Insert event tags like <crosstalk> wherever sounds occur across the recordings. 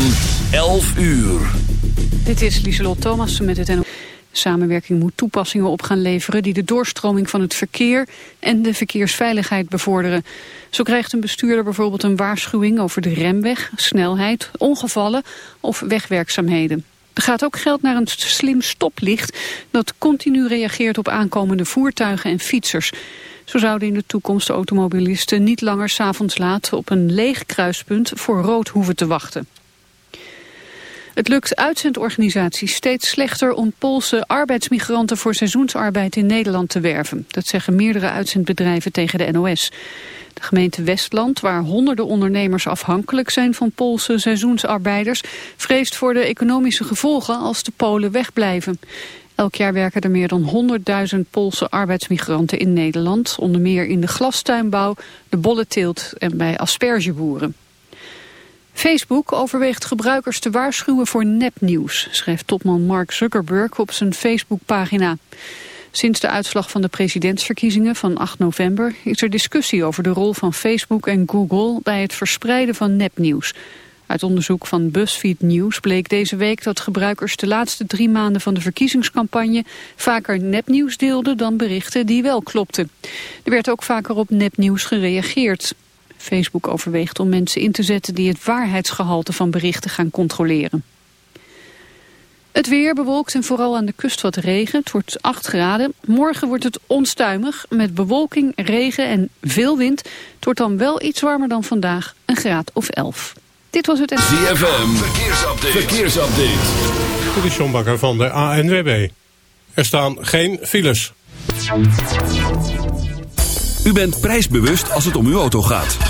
van 11 uur. Dit is Lieselot Thomas met het NO. Samenwerking moet toepassingen op gaan leveren die de doorstroming van het verkeer en de verkeersveiligheid bevorderen. Zo krijgt een bestuurder bijvoorbeeld een waarschuwing over de remweg, snelheid, ongevallen of wegwerkzaamheden. Er gaat ook geld naar een slim stoplicht dat continu reageert op aankomende voertuigen en fietsers. Zo zouden in de toekomst de automobilisten niet langer s'avonds laat op een leeg kruispunt voor rood hoeven te wachten. Het lukt uitzendorganisaties steeds slechter om Poolse arbeidsmigranten voor seizoensarbeid in Nederland te werven. Dat zeggen meerdere uitzendbedrijven tegen de NOS. De gemeente Westland, waar honderden ondernemers afhankelijk zijn van Poolse seizoensarbeiders, vreest voor de economische gevolgen als de Polen wegblijven. Elk jaar werken er meer dan 100.000 Poolse arbeidsmigranten in Nederland, onder meer in de glastuinbouw, de bollenteelt en bij aspergeboeren. Facebook overweegt gebruikers te waarschuwen voor nepnieuws, schrijft topman Mark Zuckerberg op zijn Facebookpagina. Sinds de uitslag van de presidentsverkiezingen van 8 november is er discussie over de rol van Facebook en Google bij het verspreiden van nepnieuws. Uit onderzoek van BuzzFeed News bleek deze week dat gebruikers de laatste drie maanden van de verkiezingscampagne vaker nepnieuws deelden dan berichten die wel klopten. Er werd ook vaker op nepnieuws gereageerd. Facebook overweegt om mensen in te zetten die het waarheidsgehalte van berichten gaan controleren. Het weer bewolkt en vooral aan de kust wat regen. Het wordt 8 graden. Morgen wordt het onstuimig met bewolking, regen en veel wind. Het wordt dan wel iets warmer dan vandaag, een graad of 11. Dit was het... ZFM, verkeersupdate. verkeersupdate. De Sjombakker van de ANWB. Er staan geen files. U bent prijsbewust als het om uw auto gaat.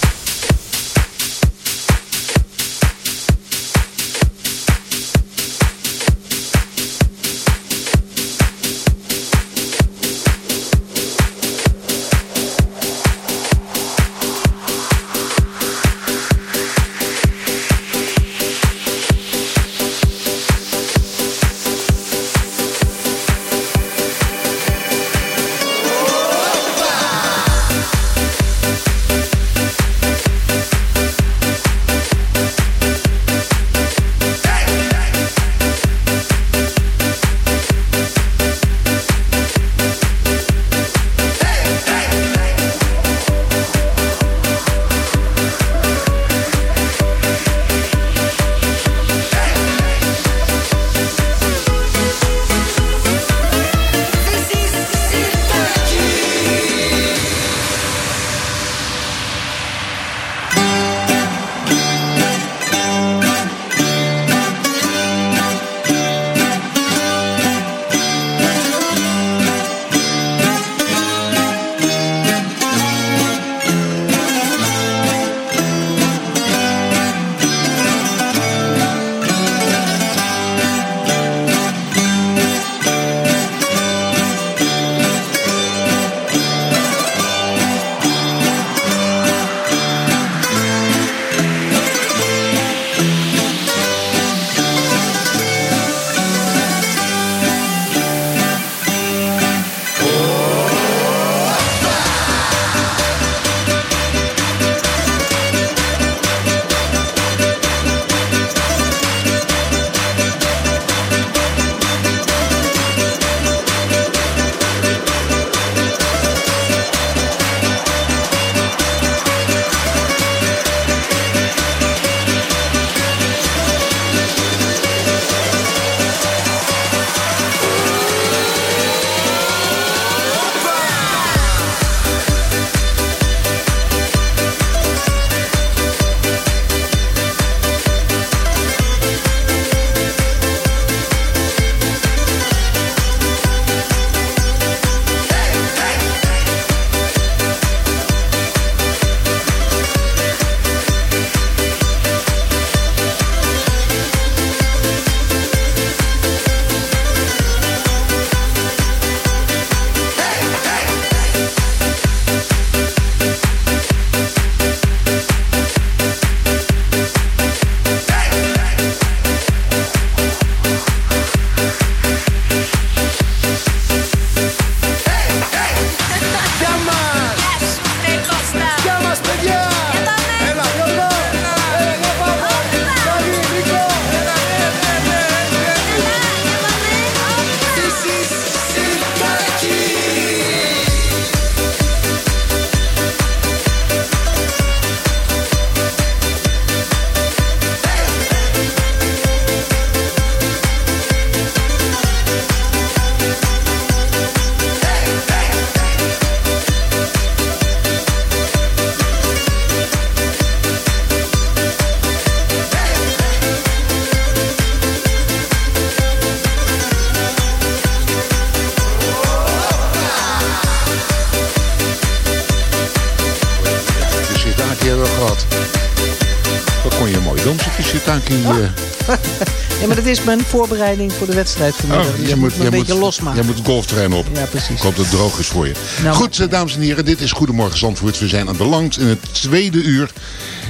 Is mijn voorbereiding voor de wedstrijd vanmiddag. dus je moet een beetje losmaken. Jij moet het golfterrein op. Ja, precies. Ik hoop dat het droog is voor je. Nou, Goed, eh, dames en heren, dit is Goedemorgen Zandvoort. We zijn aanbeland in het tweede uur.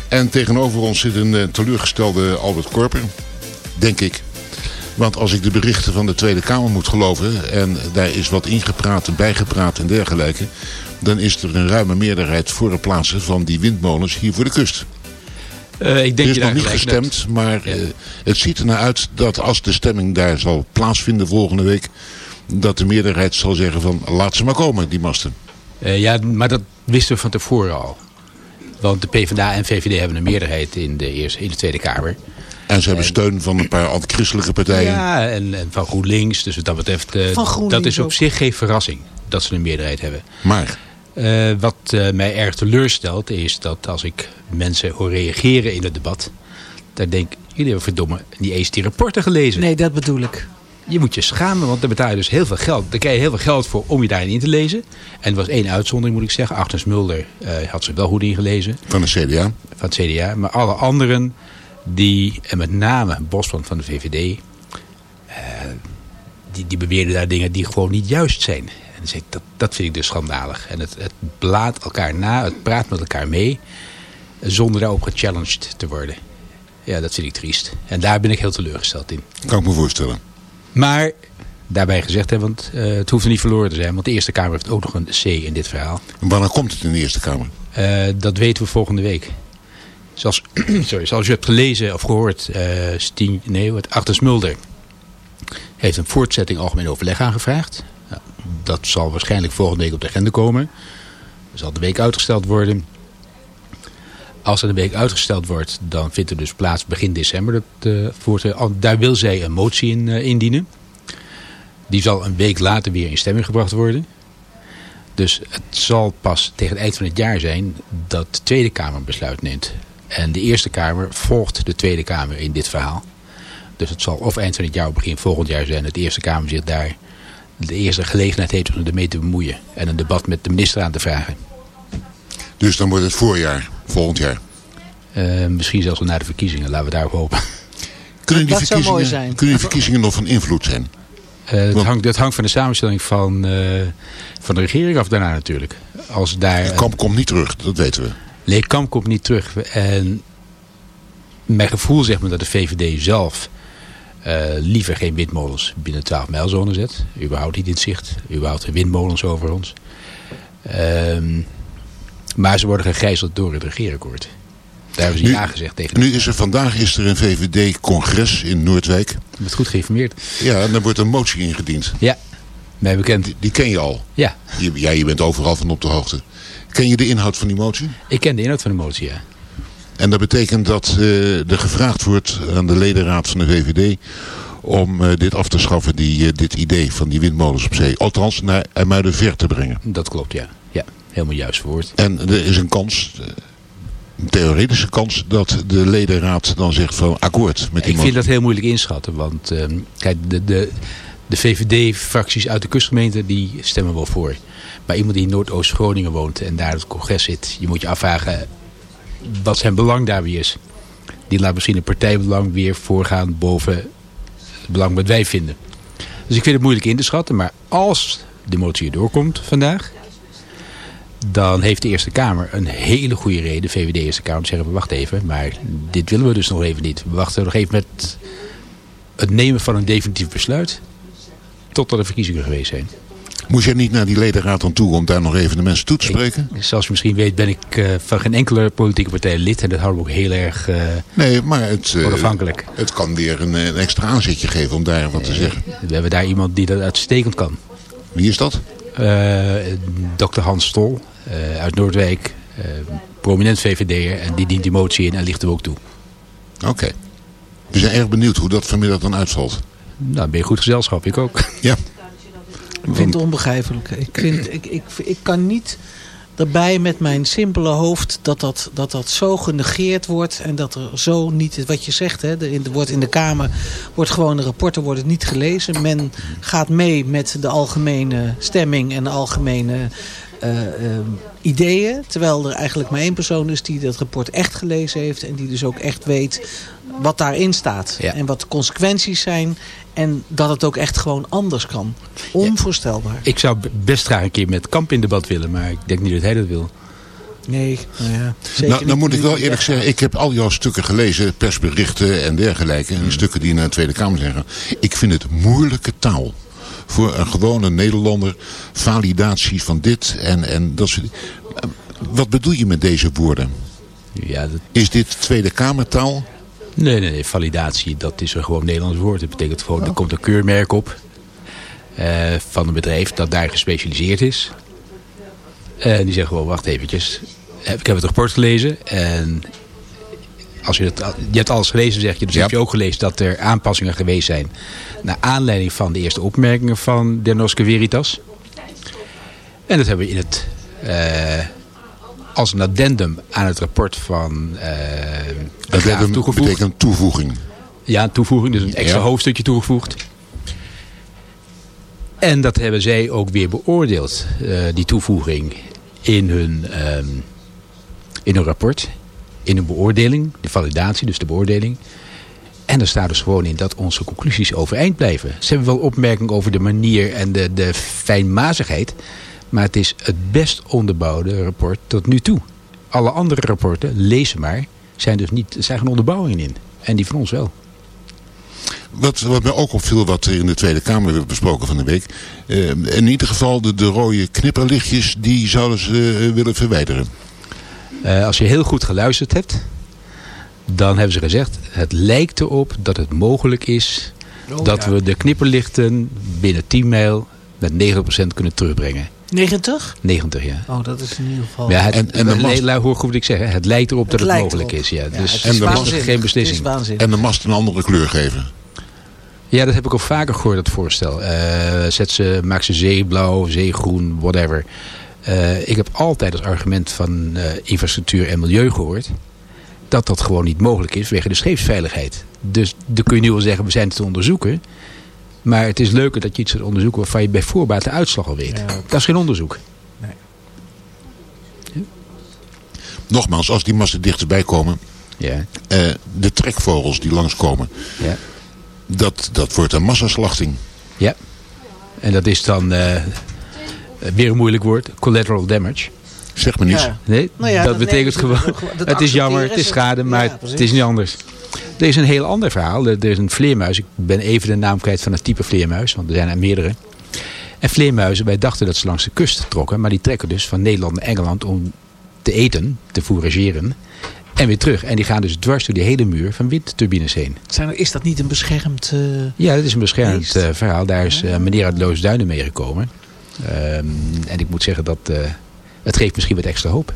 En tegenover ons zit een eh, teleurgestelde Albert Korper. Denk ik. Want als ik de berichten van de Tweede Kamer moet geloven... en daar is wat ingepraat en bijgepraat en dergelijke... dan is er een ruime meerderheid voor het plaatsen van die windmolens hier voor de kust. Eh, ik denk Er is je nog daar niet hebt. gestemd, maar eh, het ziet ernaar uit dat als de stemming daar zal plaatsvinden volgende week... dat de meerderheid zal zeggen van laat ze maar komen, die masten. Eh, ja, maar dat wisten we van tevoren al. Want de PvdA en VVD hebben een meerderheid in de, eerste, in de Tweede Kamer. En ze hebben steun van een paar antichristelijke partijen. Ja, en, en van GroenLinks. Dus wat dat betreft, dat is op ook. zich geen verrassing dat ze een meerderheid hebben. Maar Eh, wat eh, mij erg teleurstelt is dat als ik mensen hoor reageren in het debat... dan denk ik, jullie hebben verdomme niet eens die rapporten gelezen. Nee, dat bedoel ik. Je moet je schamen, want daar betaal je dus heel veel geld. Daar krijg je heel veel geld voor om je daarin in te lezen. En er was één uitzondering, moet ik zeggen. Agnes Mulder eh, had ze wel goed ingelezen van de CDA. van het CDA. Maar alle anderen, die, en met name Bosman van de VVD... eh, die, die beweerden daar dingen die gewoon niet juist zijn. En ik, dat, dat vind ik dus schandalig. En het, het blaat elkaar na, het praat met elkaar mee... zonder daarop gechallenged te worden. Ja, dat vind ik triest. En daar ben ik heel teleurgesteld in. Kan ik me voorstellen. Maar daarbij gezegd, hè, want eh, het hoeft niet verloren te zijn. Want de Eerste Kamer heeft ook nog een C in dit verhaal. En wanneer komt het in de Eerste Kamer? Eh, dat weten we volgende week. Zoals, <clears throat> sorry, zoals u hebt gelezen of gehoord, eh Stien, nee, wat, Agnes Mulder heeft een voortzetting algemeen overleg aangevraagd. Dat zal waarschijnlijk volgende week op de agenda komen. Zal de week uitgesteld worden. Als er een week uitgesteld wordt, dan vindt er dus plaats begin december. Dat, al- daar wil zij een motie in eh, indienen. Die zal een week later weer in stemming gebracht worden. Dus het zal pas tegen het eind van het jaar zijn dat de Tweede Kamer besluit neemt. En de Eerste Kamer volgt de Tweede Kamer in dit verhaal. Dus het zal of eind van het jaar of begin volgend jaar zijn dat de Eerste Kamer zich daar de eerste gelegenheid heeft om ermee te bemoeien. En een debat met de minister aan te vragen. Dus dan wordt het voorjaar, volgend jaar. Eh, misschien zelfs wel na de verkiezingen, laten we daarop hopen. Kunnen die, Dat zou mooi verkiezingen, zijn. kunnen die verkiezingen nog van invloed zijn? Eh, het, Want- hangt, het hangt van de samenstelling van, eh, van de regering af daarna natuurlijk. Als daar, De kamp komt niet terug, dat weten we. Nee, Kamp komt niet terug. En mijn gevoel zegt me dat de VVD zelf eh, liever geen windmolens binnen 12 mijlzone zet. Überhaupt niet in zicht. Überhaupt geen windmolens over ons. Ehm, maar ze worden gegijzeld door het regeerakkoord. Daar hebben ze Nu- niet aangezegd tegen. Nu is er vandaag is er een VVD-congres in Noordwijk. Je bent goed geïnformeerd. Ja, en daar wordt een motie ingediend. Ja, mij bekend. Die, die ken je al. Ja, Je, ja, je bent overal van op de hoogte. Ken je de inhoud van die motie? ik ken de inhoud van de motie, ja. En dat betekent dat eh, er gevraagd wordt aan de ledenraad van de VVD... om eh, dit af te schaffen, die, eh, dit idee van die windmolens op zee. Althans, naar IJmuidenver te brengen. Dat klopt, ja. Ja, helemaal juist verwoord. En er is een kans, een theoretische kans... dat de ledenraad dan zegt van akkoord met die Ik vind dat heel moeilijk inschatten. Want ehm, kijk, de, de, de VVD-fracties uit de kustgemeente die stemmen wel voor. Maar iemand die in Noordoost-Groningen woont en daar het congres zit. Je moet je afvragen wat zijn belang daar weer is. Die laat misschien een partijbelang weer voorgaan boven het belang wat wij vinden. Dus ik vind het moeilijk in te schatten. Maar als de motie doorkomt vandaag... dan heeft de Eerste Kamer een hele goede reden, de VVD Eerste Kamer, te zeggen, wacht even, maar dit willen we dus nog even niet. We wachten nog even met het nemen van een definitief besluit, totdat de verkiezingen geweest zijn. Moest jij niet naar die ledenraad aan toe om daar nog even de mensen toe te spreken? Ik, zoals je misschien weet ben ik eh, van geen enkele politieke partij lid en dat houden we ook heel erg eh, Nee, maar het, eh, onafhankelijk. het kan weer een, een extra aanzetje geven om daar wat te zeggen. We hebben daar iemand die dat uitstekend kan. Wie is dat? Dr. Hans Stol uit Noordwijk, prominent VVD'er en die dient die motie in en ligt er ook toe. Oké. We zijn erg benieuwd hoe dat vanmiddag dan uitvalt. Nou, ben je goed gezelschap, ik ook. Ja. Ik vind het onbegrijpelijk. Ik, vind, ik, ik, ik kan niet erbij met mijn simpele hoofd dat dat, dat dat zo genegeerd wordt. En dat er zo niet, wat je zegt, hè, in, er wordt in de Kamer, wordt gewoon de rapporten worden niet gelezen. Men gaat mee met de algemene stemming en de algemene eh, ehm, ideeën. Terwijl er eigenlijk maar één persoon is die dat rapport echt gelezen heeft. En die dus ook echt weet wat daarin staat. Ja. En wat de consequenties zijn. En dat het ook echt gewoon anders kan. Onvoorstelbaar. Ik zou best graag een keer met Kamp in debat willen, maar ik denk niet dat hij dat wil. Nee, nou ja. Zeker Nou, dan niet moet ik wel eerlijk zeggen, ik heb al jouw stukken gelezen, persberichten en dergelijke. En stukken die naar de Tweede Kamer zijn gegaan. Ik vind het moeilijke taal. Voor een gewone Nederlander, validatie van dit en, en dat soort Eh, Wat bedoel je met deze woorden? Ja, dat, Is dit Tweede Kamertaal? nee, nee, nee, validatie, dat is een gewoon Nederlands woord. Dat betekent gewoon, er komt een keurmerk op eh, van een bedrijf dat daar gespecialiseerd is. En die zeggen gewoon, wacht eventjes, Eh, ik heb het rapport gelezen en als je, het, je hebt alles gelezen, zeg je. Dus Ja. heb je ook gelezen dat er aanpassingen geweest zijn. Naar aanleiding van de eerste opmerkingen van de Norske Veritas. En dat hebben we in het, eh, als een addendum aan het rapport van de Dat hebben- toegevoegd. betekent toevoeging. Ja, een toevoeging, dus een extra Ja. hoofdstukje toegevoegd. En dat hebben zij ook weer beoordeeld, eh, die toevoeging, in hun, ehm, in hun rapport. In hun beoordeling, de validatie, dus de beoordeling. En er staat dus gewoon in dat onze conclusies overeind blijven. Ze hebben wel opmerkingen over de manier en de, de fijnmazigheid. Maar het is het best onderbouwde rapport tot nu toe. Alle andere rapporten, lees maar, zijn dus niet, zijn geen onderbouwingen in. En die van ons wel. Wat, wat mij ook opviel, wat er in de Tweede Kamer werd besproken van de week. eh, in ieder geval de, de rode knipperlichtjes, die zouden ze eh, willen verwijderen. Eh, als je heel goed geluisterd hebt, dan hebben ze gezegd... het lijkt erop dat het mogelijk is Oh, dat ja. we de knipperlichten binnen 10 mijl met 9% kunnen terugbrengen. 90? 90, ja. Oh, dat is in ieder geval... Ja, het, En- en de mast- le- hoor goed wat ik zeg. hè. Het lijkt erop dat het, mogelijk erop. is. Ja. Ja, Dus het en is de dat mast- geen beslissing. Het is waanzinnig. En de mast een andere kleur geven. Ja, dat heb ik al vaker gehoord, dat voorstel. Eh, zet ze, maak ze zeeblauw, zeegroen, whatever. Eh, ik heb altijd als argument van eh, infrastructuur en milieu gehoord... dat dat gewoon niet mogelijk is vanwege de scheepsveiligheid. Dus dan kun je nu wel zeggen, we zijn het te onderzoeken. Maar het is leuker dat je iets gaat onderzoeken... waarvan je bij voorbaat de uitslag al weet. Ja. Dat is geen onderzoek. Nogmaals, als die masten dichterbij komen, Ja, eh, de trekvogels die langskomen, ja. dat, dat wordt een massaslachting. ja. En dat is dan eh, weer een moeilijk woord. Collateral damage. Zeg me niets. Ja. Nee, Nou ja, dat betekent gewoon, het is jammer, het is schade, maar Ja, het is niet anders. Er is een heel ander verhaal. Er er is een vleermuis. Ik ben even de naam kwijt van het type vleermuis, want er zijn er meerdere. En vleermuizen, wij dachten dat ze langs de kust trokken, maar die trekken dus van Nederland naar Engeland om te eten, te fourageren. En weer terug. En die gaan dus dwars door die hele muur van windturbines heen. Zijn er, is dat niet een beschermd... eh, Ja, dat is een beschermd eh, verhaal. Daar is eh, meneer uit Loosduinen meegekomen. Ehm, en ik moet zeggen dat eh, het geeft misschien wat extra hoop.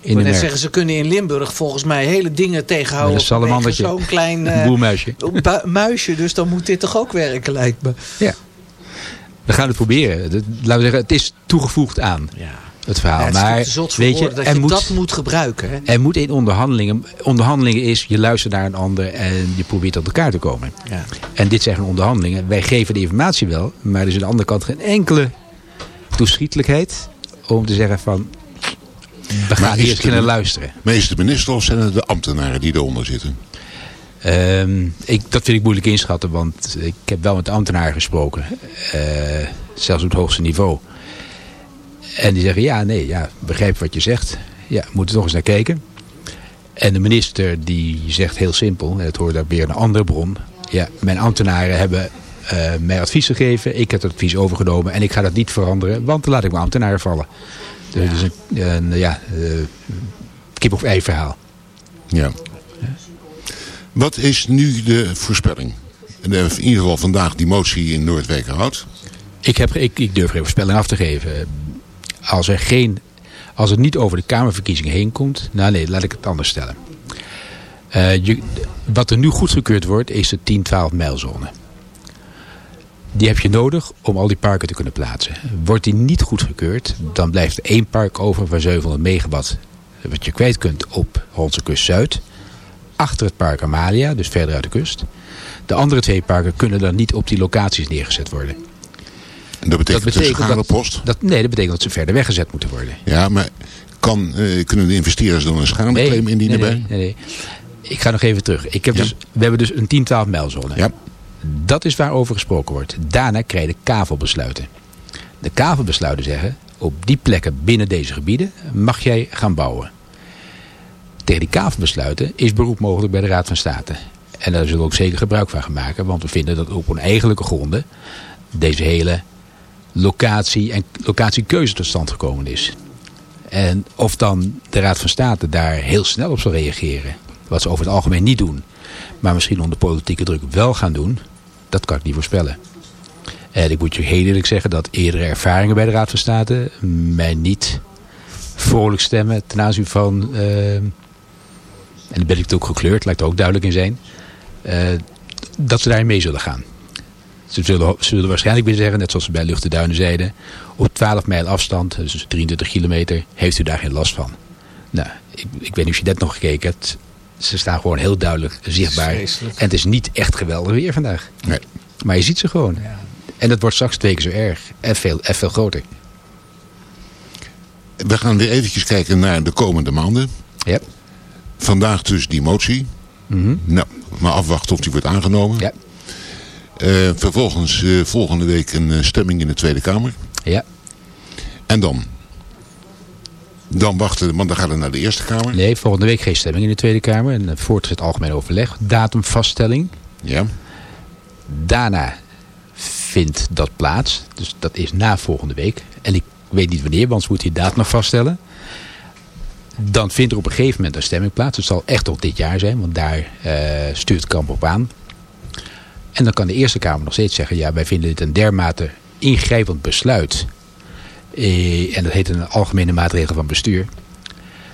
Ik wil net zeggen, ze kunnen in Limburg volgens mij hele dingen tegenhouden. Met een Zo'n klein <laughs> bu- muisje, dus dan moet dit toch ook werken, lijkt me. Ja. We gaan het proberen. Laten we zeggen, het is toegevoegd aan Ja. het verhaal. Ja, het is maar zot weet je, dat je moet, dat moet gebruiken. Hè? er moet in onderhandelingen... Onderhandelingen is, je luistert naar een ander en je probeert tot elkaar te komen. Ja. En dit zijn onderhandelingen. Wij geven de informatie wel, maar er is aan de andere kant geen enkele toeschietelijkheid om te zeggen van... We gaan eerst een- luisteren. Meester minister of zijn het de ambtenaren die eronder zitten? Ehm, ik, dat vind ik moeilijk inschatten, want ik heb wel met ambtenaren gesproken. eh, zelfs op het hoogste niveau. En die zeggen, ja, nee, ja, begrijp wat je zegt. Ja, we moeten toch eens naar kijken. En de minister die zegt heel simpel, en dat hoort daar weer een andere bron. Ja, mijn ambtenaren hebben eh, mij advies gegeven. Ik heb het advies overgenomen en ik ga dat niet veranderen, want dan laat ik mijn ambtenaren vallen. Dus het is een, een ja, eh, kip of ei verhaal. Ja. Wat is nu de voorspelling? En in ieder geval vandaag die motie in Noordwijkerhout. Ik, heb, ik, ik durf geen voorspelling af te geven. Als, er geen, als het niet over de Kamerverkiezingen heen komt... Nou nee, laat ik het anders stellen. Eh, je, wat er nu goedgekeurd wordt, is de 10-12 mijlzone. Die heb je nodig om al die parken te kunnen plaatsen. Wordt die niet goedgekeurd, dan blijft er één park over van 700 megawatt. Wat je kwijt kunt op Hollandse Kust Zuid. Achter het park Amalia, dus verder uit de kust. De andere twee parken kunnen dan niet op die locaties neergezet worden. En dat betekent, Dat betekent dat-. Dat, nee, dat betekent dat ze verder weggezet moeten worden. Ja, maar kan, eh, kunnen de investeerders dan een schadeclaim indienen nee, bij? nee, nee, nee. Ik ga nog even terug. Ik heb Ja. dus, we hebben dus een 10-12 mijlzone. Ja. Dat is waarover gesproken wordt. Daarna krijg je de kavelbesluiten. De kavelbesluiten zeggen, op die plekken binnen deze gebieden mag jij gaan bouwen. Tegen die kavelbesluiten is beroep mogelijk bij de Raad van State. En daar zullen we ook zeker gebruik van gaan maken. Want we vinden dat op oneigenlijke gronden deze hele locatie en locatiekeuze tot stand gekomen is. En of dan de Raad van State daar heel snel op zal reageren. Wat ze over het algemeen niet doen. Maar misschien onder politieke druk wel gaan doen. Dat kan ik niet voorspellen. En ik moet je heel eerlijk zeggen dat eerdere ervaringen bij de Raad van State mij niet vrolijk stemmen ten aanzien van... eh, en dan ben ik het ook gekleurd, ik er ook duidelijk in zijn. eh, dat ze daarin mee zullen gaan. Ze zullen, ze zullen waarschijnlijk weer zeggen, net zoals ze bij Lucht de Duinen zeiden... op 12 mijl afstand, dus 23 kilometer, heeft u daar geen last van. Nou, ik, ik weet niet of je dat nog gekeken hebt. Ze staan gewoon heel duidelijk zichtbaar. vreselijk. En het is niet echt geweldig weer vandaag. Nee. Maar je ziet ze gewoon. En dat wordt straks twee keer zo erg. En veel, en veel groter. We gaan weer eventjes kijken naar de komende maanden. Ja. Vandaag dus die motie. Mhm. Nou, maar afwachten of die wordt aangenomen. Ja. Eh, vervolgens eh, volgende week een eh, stemming in de Tweede Kamer. Ja. En dan? Dan wachten, want dan gaat het naar de Eerste Kamer. Nee, volgende week geen stemming in de Tweede Kamer. En een voortgezet algemeen overleg. Datumvaststelling. Ja. Daarna vindt dat plaats. Dus dat is na volgende week. En ik weet niet wanneer, want anders moet hij die datum nog vaststellen. Dan vindt er op een gegeven moment een stemming plaats. Het zal echt op dit jaar zijn, want daar eh, stuurt Kamp op aan. En dan kan de Eerste Kamer nog steeds zeggen... ja, wij vinden dit een dermate ingrijpend besluit. Eh, en dat heet een algemene maatregel van bestuur.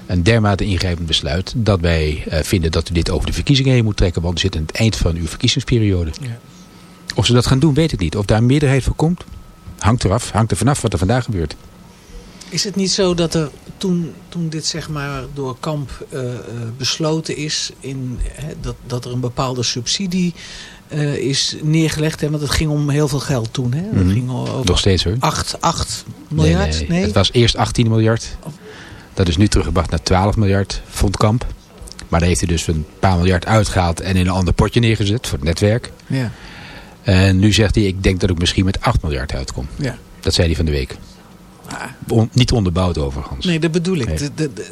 Een dermate ingrijpend besluit... dat wij eh, vinden dat u dit over de verkiezingen heen moet trekken... want we zitten aan het eind van uw verkiezingsperiode. Of ze dat gaan doen, weet ik niet. Of daar een meerderheid voor komt, hangt eraf. Hangt er vanaf wat er vandaag gebeurt. Is het niet zo dat er toen, toen dit zeg maar door Kamp eh, besloten is... In, hè, dat, dat er een bepaalde subsidie eh, is neergelegd? Hè? Want het ging om heel veel geld toen. Hè? Mhm. ging over Nog steeds hoor. 8, 8 miljard? Nee, nee. Het was eerst 18 miljard. Dat is nu teruggebracht naar 12 miljard, vond Kamp. Maar daar heeft hij dus een paar miljard uitgehaald en in een ander potje neergezet voor het netwerk. Ja. En nu zegt hij, ik denk dat ik misschien met 8 miljard uitkom. Ja. Dat zei hij van de week. On- niet onderbouwd overigens. Nee, dat bedoel ik. Nee. De- de- de-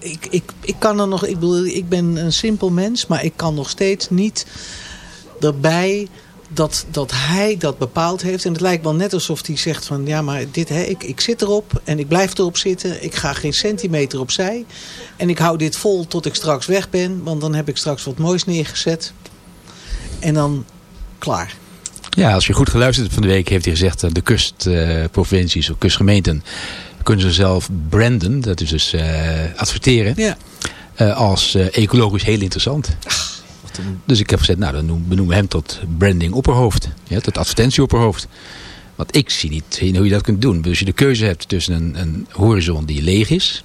ik, ik. Ik kan er nog. Ik, bedoel, ik ben een simpel mens, maar ik kan nog steeds niet erbij dat, dat hij dat bepaald heeft. En het lijkt wel net alsof hij zegt van ja, maar dit, hè, ik, ik zit erop en ik blijf erop zitten. Ik ga geen centimeter opzij. En ik hou dit vol tot ik straks weg ben, want dan heb ik straks wat moois neergezet. En dan klaar. Ja, als je goed geluisterd hebt van de week heeft hij gezegd... eh, de kustprovincies of kustgemeenten kunnen ze zelf branden. Dat is dus eh, adverteren. Ja. eh, als ecologisch heel interessant. Dus ik heb gezegd, nou dan noem- benoemen we hem tot branding opperhoofd. Ja, tot advertentie opperhoofd. Want ik zie niet hoe je dat kunt doen. Dus als je de keuze hebt tussen een, een horizon die leeg is...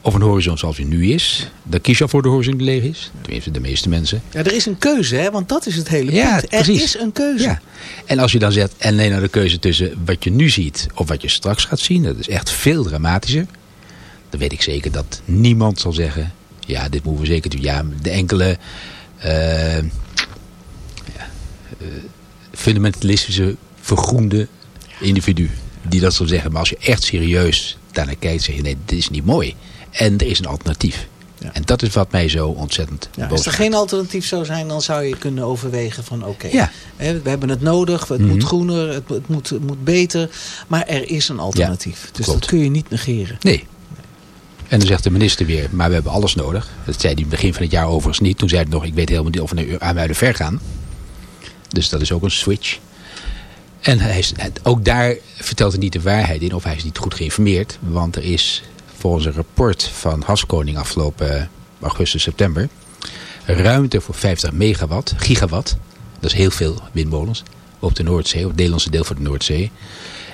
of een horizon zoals die nu is... dan kies je al voor de horizon die leeg is. Tenminste, de meeste mensen. Ja, er is een keuze, hè, want dat is het hele Ja, punt. Er precies. is een keuze. Ja. En als je dan zegt, en alleen naar de keuze tussen wat je nu ziet of wat je straks gaat zien, dat is echt veel dramatischer. Dan weet ik zeker dat niemand zal zeggen, ja, dit moeten we zeker doen. Ja, de enkele eh, ja, eh, fundamentalistische vergroende individu die dat zal zeggen. Maar als je echt serieus daarnaar kijkt, zeg je, nee, dit is niet mooi. En er is een alternatief. Ja. En dat is wat mij zo ontzettend Ja, boos als er geen alternatief zou zijn, dan zou je kunnen overwegen van oké, Ja. we hebben het nodig, het Mhm. moet groener, het, het moet, het moet beter. Maar er is een alternatief. dus klopt. dat kun je niet negeren. Nee. En dan zegt de minister weer, maar we hebben alles nodig. Dat zei hij begin van het jaar overigens niet. Toen zei hij nog, ik weet helemaal niet of we naar Amuiden ver gaan. Dus dat is ook een switch. En hij is, ook daar vertelt hij niet de waarheid in. Of hij is niet goed geïnformeerd. Want er is volgens een rapport van Haskoning afgelopen eh, augustus, september... ruimte voor 50 megawatt, gigawatt. Dat is heel veel windmolens. Op de Noordzee, op het Nederlandse deel van de Noordzee.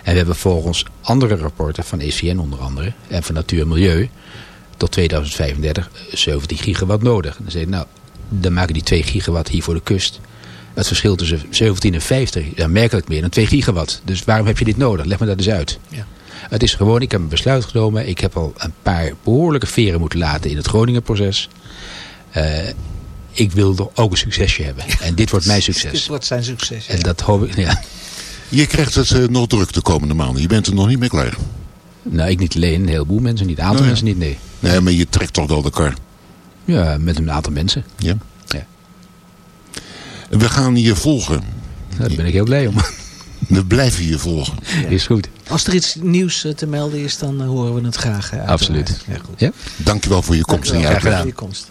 En we hebben volgens andere rapporten van ECN onder andere... en van Natuur en Milieu... tot 2035 17 gigawatt nodig. En dan je, nou, dan maken die 2 gigawatt hier voor de kust... Het verschil tussen 17 en 50 is aanmerkelijk meer dan 2 gigawatt. Dus waarom heb je dit nodig? Leg me dat eens uit. Ja. Het is gewoon, ik heb een besluit genomen. Ik heb al een paar behoorlijke veren moeten laten in het Groningen-proces. Eh, ik wil er ook een succesje hebben. En dit wordt mijn <laughs> Dit succes. wordt zijn succes. ja. En dat hoop ik, ja. Je krijgt het eh, nog druk de komende maanden. Je bent er nog niet mee klaar. Nou, ik niet alleen, een heleboel mensen niet. Een aantal ja. mensen niet, nee. Nee, maar je trekt toch wel de kar. Ja, met een aantal mensen. Ja. Ja. We gaan je volgen. Daar ben ik heel blij om. We blijven je volgen. <laughs> Is goed. Als er iets nieuws eh, te melden is, dan eh, horen we het graag. uiteraard. Absoluut. Ja, goed. Ja? Dankjewel voor je komst en je Dankjewel voor je komst.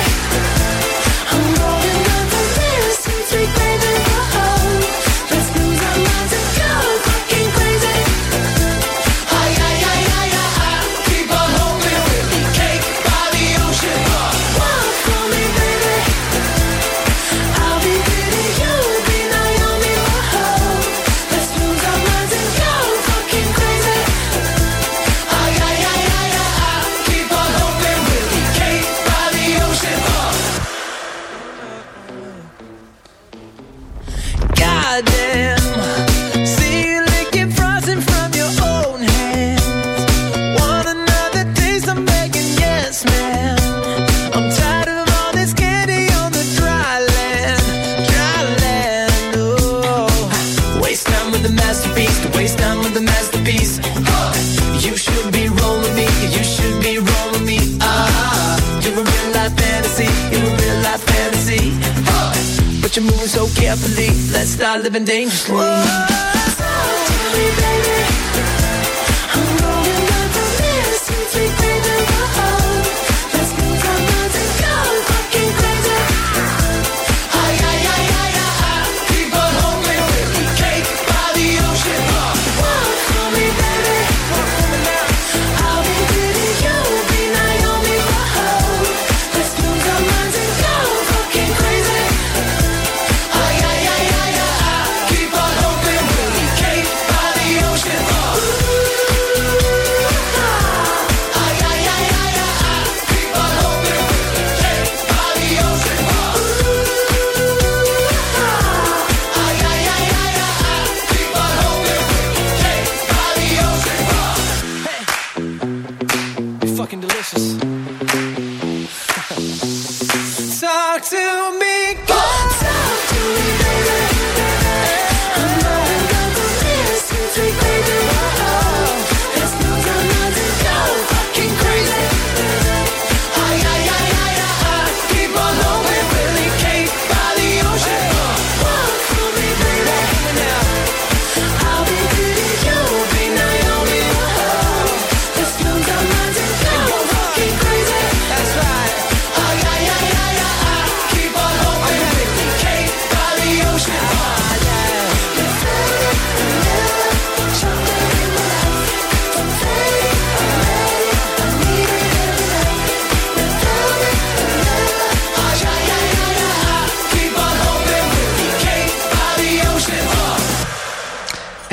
Living dangerously.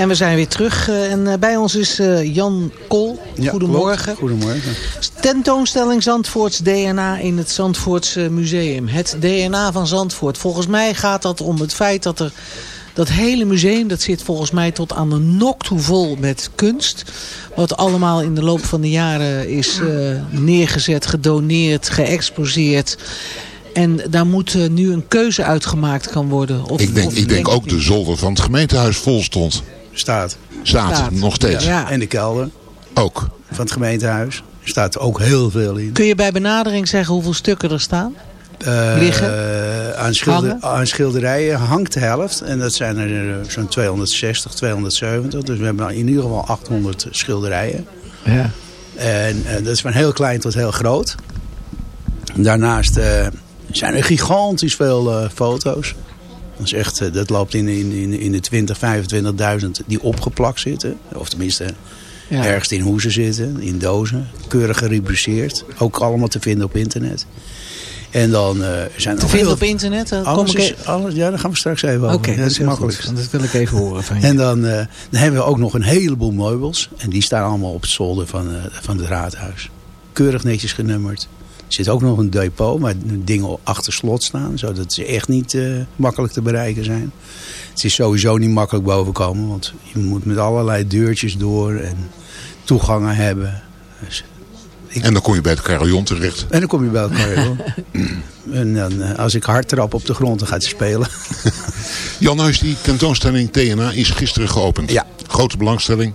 En we zijn weer terug. eh, en eh, bij ons is eh, Jan Kool. Goedemorgen. Goedemorgen. Tentoonstelling Zandvoorts DNA in het Zandvoorts Museum. Het DNA van Zandvoort. Volgens mij gaat dat om het feit dat er... Dat hele museum, dat zit volgens mij tot aan de nok toe vol met kunst. Wat allemaal in de loop van de jaren is eh, neergezet, gedoneerd, geëxposeerd. En daar moet nu een keuze uitgemaakt kan worden. Of, Ik denk, of ik denk ook de zolder van het gemeentehuis vol stond. Staat. Staat, Staat. nog steeds. Ja. En de kelder Ook. van het gemeentehuis. Er staat ook heel veel in. Kun je bij benadering zeggen hoeveel stukken er staan? Eh, liggen? Aan, schilder, Hangen? aan schilderijen hangt de helft. En dat zijn er eh, zo'n 260, 270. Dus we hebben in ieder geval 800 schilderijen. Ja. En eh, dat is van heel klein tot heel groot. Daarnaast eh, zijn er gigantisch veel eh, foto's. Dat, is echt, eh, dat loopt in, in, in, in de 20, 25.000 die opgeplakt zitten. Of tenminste Ja. ergens in hoezen zitten, in dozen. Keurig gerubriceerd. Ook allemaal te vinden op internet. En dan eh, zijn er Te heel- op internet? Dan kom Alles ik is, e- alles, ja, daar gaan we straks even over. Oké, dat is heel makkelijk. goed. Dat wil ik even horen van je. En dan, eh, dan hebben we ook nog een heleboel meubels. En die staan allemaal op het zolder van, eh, van het raadhuis. Keurig netjes genummerd. Er zit ook nog een depot waar dingen achter slot staan. Zodat ze echt niet eh, makkelijk te bereiken zijn. Het is sowieso niet makkelijk bovenkomen. Want je moet met allerlei deurtjes door en toegangen hebben. Dus, En dan kom je bij het carillon terecht. en dan kom je bij elkaar. hoor. <laughs> en dan, eh, als ik hard trap op de grond, dan gaat hij spelen. <laughs> Jan Huis, die tentoonstelling TNA is gisteren geopend. Ja. Grote belangstelling.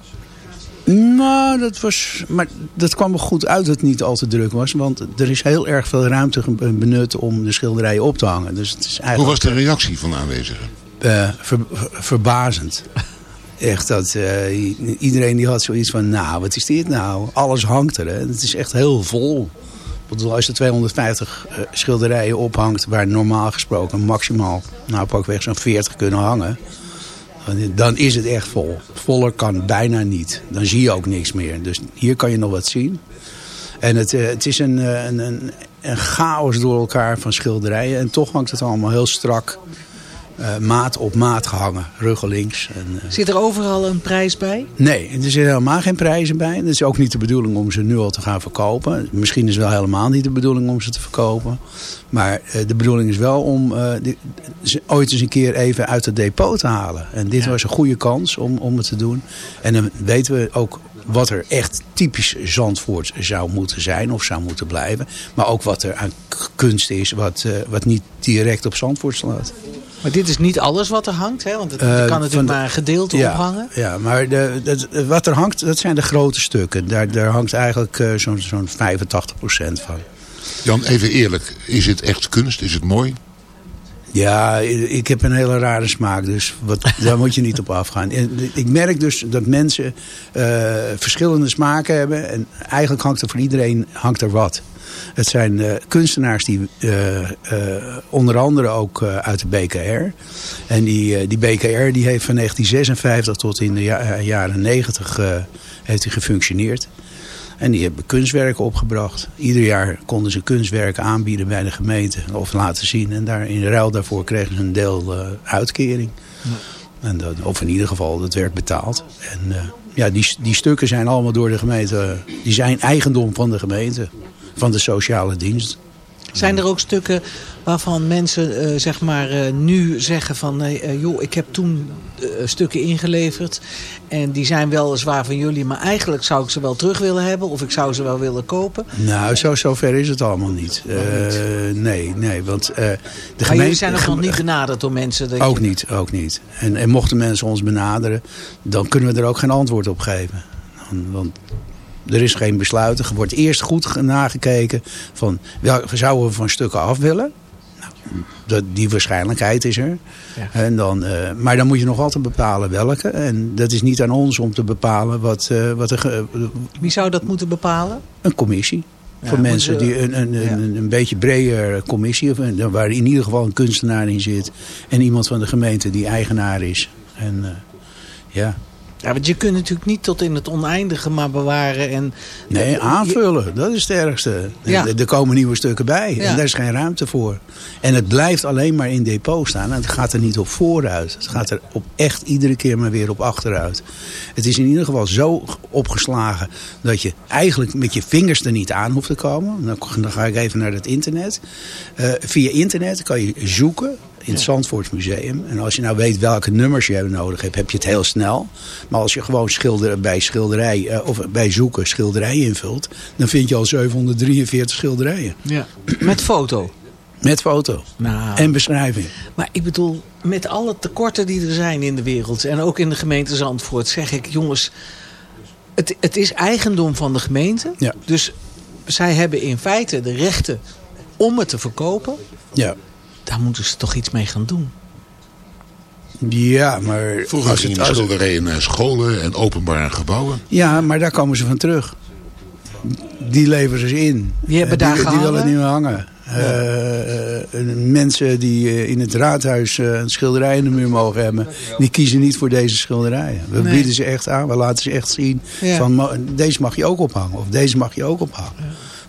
Nou, dat, was, maar dat kwam er goed uit dat het niet al te druk was. Want er is heel erg veel ruimte benut om de schilderijen op te hangen. Dus het is Hoe eigenlijk was de reactie van de aanwezigen? eh, ver- ver- verbazend. <laughs> Echt dat eh, iedereen die had zoiets van, nou, wat is dit nou? Alles hangt er, hè. Het is echt heel vol. Ik bedoel, als je 250 eh, schilderijen ophangt... waar normaal gesproken maximaal, nou pakweg zo'n 40 kunnen hangen... dan- is het echt vol. Voller kan bijna niet. Dan zie je ook niks meer. Dus hier kan je nog wat zien. En het, eh, het is eh, een, een, een chaos door elkaar van schilderijen. En toch hangt het allemaal heel strak eh, maat op maat gehangen. Ruggelings. En, eh, Zit er overal een prijs bij? Nee, er zitten helemaal geen prijzen bij. Het is ook niet de bedoeling om ze nu al te gaan verkopen. Misschien is het wel helemaal niet de bedoeling om ze te verkopen. Maar eh, de bedoeling is wel om die- ze ooit eens een keer even uit het depot te halen. En dit was een goede kans om, om het te doen. En dan weten we ook wat er echt typisch Zandvoort zou moeten zijn of zou moeten blijven. Maar ook wat er aan kunst is wat, wat niet direct op Zandvoort slaat. Maar dit is niet alles wat er hangt, hè? Want het, Eh, je kan natuurlijk de- maar een gedeelte ja, ophangen. Ja, maar de, dat- wat er hangt, dat zijn de grote stukken. Daar, daar hangt eigenlijk eh, zo'n zo'n 85% van. Jan, even eerlijk. Is het echt kunst? Is het mooi? Ja, ik heb een hele rare smaak, dus wat, <laughs> daar moet je niet op afgaan. En Ik merk dus dat mensen eh, verschillende smaken hebben. En eigenlijk hangt er voor iedereen hangt er wat. Het zijn eh, kunstenaars die eh, eh, onder andere ook uit de BKR. En die, die BKR die heeft van 1956 tot in de ja- jaren 90 eh, heeft gefunctioneerd. En die hebben kunstwerken opgebracht. Ieder jaar konden ze kunstwerken aanbieden bij de gemeente of laten zien. En daar, in ruil daarvoor kregen ze een deel uitkering. En dat, of in ieder geval, dat werd betaald. En ja, die, die stukken zijn allemaal door de gemeente, die zijn eigendom van de gemeente. Van de sociale dienst. Zijn er ook stukken waarvan mensen eh, zeg maar, eh, nu zeggen van... nee, eh, joh, ik heb toen stukken ingeleverd en die zijn weliswaar van jullie... maar eigenlijk zou ik ze wel terug willen hebben of ik zou ze wel willen kopen. Nou, zo, zover is het allemaal niet. Eh, nee, nee, want de Maar gemeente... jullie zijn de nog niet benaderd door mensen. Dat Ook je- niet, ook niet. En, en mochten mensen ons benaderen, dan kunnen we er ook geen antwoord op geven. Want er is geen besluit. Er wordt eerst goed ge- nagekeken van, welke zouden we van stukken af willen? Nou, dat, die waarschijnlijkheid is er. Ja. En dan, eh, maar dan moet je nog altijd bepalen welke. En dat is niet aan ons om te bepalen wat, eh, wat er Wie zou dat moeten bepalen? een commissie. Ja, voor mensen ze- die een, een, ja. een, een beetje breder commissie, of een- waar in ieder geval een kunstenaar in zit. En iemand van de gemeente die eigenaar is. En eh, ja, Ja, want je kunt natuurlijk niet tot in het oneindige maar bewaren. En, nee, aanvullen, dat is het ergste. Ja. Er, komen nieuwe stukken bij Ja. en daar is geen ruimte voor. En het blijft alleen maar in depot staan. En het gaat er niet op vooruit. Het gaat er op echt iedere keer maar weer op achteruit. Het is in ieder geval zo opgeslagen dat je eigenlijk met je vingers er niet aan hoeft te komen. Dan, dan ga ik even naar het internet. Eh, via internet kan je zoeken in het Zandvoort Museum. En als je nou weet welke nummers je nodig hebt, heb je het heel snel. Maar als je gewoon schilder, bij schilderij eh, of bij zoeken schilderij invult, dan vind je al 743 schilderijen. ja. Met foto. Met foto Nou, en beschrijving. Maar ik bedoel, met alle tekorten die er zijn in de wereld... en ook in de gemeente Zandvoort, zeg ik... jongens, het, het is eigendom van de gemeente. Ja. Dus zij hebben in feite de rechten om het te verkopen. Ja. Daar moeten ze toch iets mee gaan doen. Ja, maar Vroeger als het, als het- schilderijen naar scholen en openbare gebouwen. ja, maar daar komen ze van terug. die leveren ze in. Die hebben Eh, daar die, die willen niet meer hangen. Eh, eh, mensen die eh, in het raadhuis eh, een schilderij in de muur mogen hebben... die kiezen niet voor deze schilderijen. We Nee. bieden ze echt aan. We laten ze echt zien Ja. van deze mag je ook ophangen. Of deze mag je ook ophangen.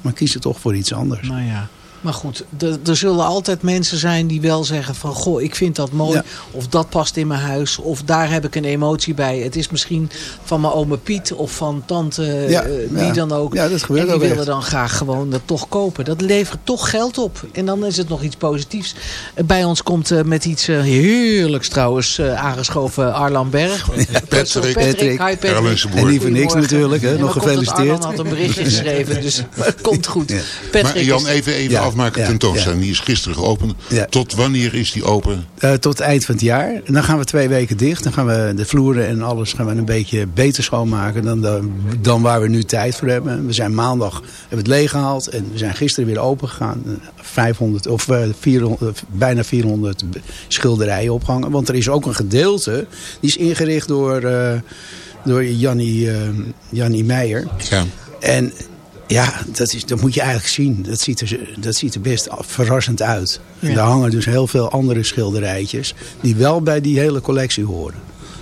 Maar kiezen toch voor iets anders. Nou ja. Maar goed, er, zullen altijd mensen zijn die wel zeggen van... goh, ik vind dat mooi. Ja. Of dat past in mijn huis. Of daar heb ik een emotie bij. Het is misschien van mijn oma Piet of van tante Ja, eh, wie ja. dan ook. Ja, dat gebeurt en die ook willen echt. dan graag gewoon dat toch kopen. Dat levert toch geld op. En dan is het nog iets positiefs. Eh, Bij ons komt eh, met iets eh, heerlijks trouwens eh, aangeschoven Arlan Berg. Patrick. Patrick. Hi Patrick. En niet voor niks natuurlijk. Hè? Nog gefeliciteerd. Arlan had een berichtje geschreven, dus <laughs> het komt goed. Ja. Patrick Maar Jan, even, even Ja, afmaken ja, tentoonstelling. Die is gisteren geopend. Tot wanneer is die open? Eh, tot het eind van het jaar. En dan gaan we twee weken dicht. Dan gaan we de vloeren en alles gaan we een beetje beter schoonmaken dan, de- dan waar we nu tijd voor hebben. We zijn maandag hebben het leeggehaald en we zijn gisteren weer open gegaan. 500 of eh, 400, eh, bijna 400 b- schilderijen opgehangen. Want er is ook een gedeelte die is ingericht door, eh, door Jannie, eh, Jannie Meijer. Ja. En ja, dat, is, dat moet je eigenlijk zien. Dat ziet er, dat ziet er best verrassend uit. En Ja. daar hangen dus heel veel andere schilderijtjes... die wel bij die hele collectie horen.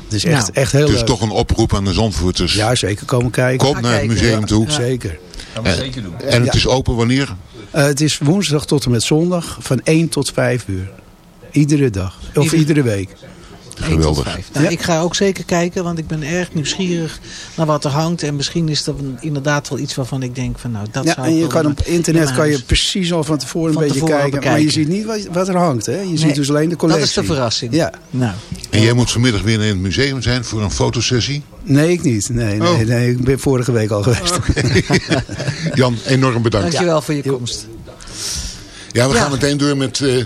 Het is echt, Nou, echt heel Dus leuk. toch een oproep aan de Zandvoorters. Ja, zeker komen kijken. Kom naar het museum ja. toe. Ja. Zeker. Gaan we zeker doen. En het Ja. is open wanneer? Eh, het is woensdag tot en met zondag van 1 tot 5 uur. Iedere dag. Of Ieder- iedere week. Geweldig. 1 tot 5. Nou, Ja. Ik ga ook zeker kijken, want ik ben erg nieuwsgierig naar wat er hangt. En misschien is dat inderdaad wel iets waarvan ik denk van nou, dat Ja, zou en ik je kan op internet kan je precies al van tevoren een Van beetje tevoren kijken. Maar je ziet niet wat, wat er hangt. Hè? Je Nee, ziet dus alleen de collectie. Dat is de verrassing. Ja. Nou, En jij moet vanmiddag weer in het museum zijn voor een fotosessie. Nee, ik niet. Nee, nee, Oh. nee, ik ben vorige week al geweest. <laughs> Jan, enorm bedankt. dankjewel voor je komst. Ja, we Ja. gaan meteen door met eh,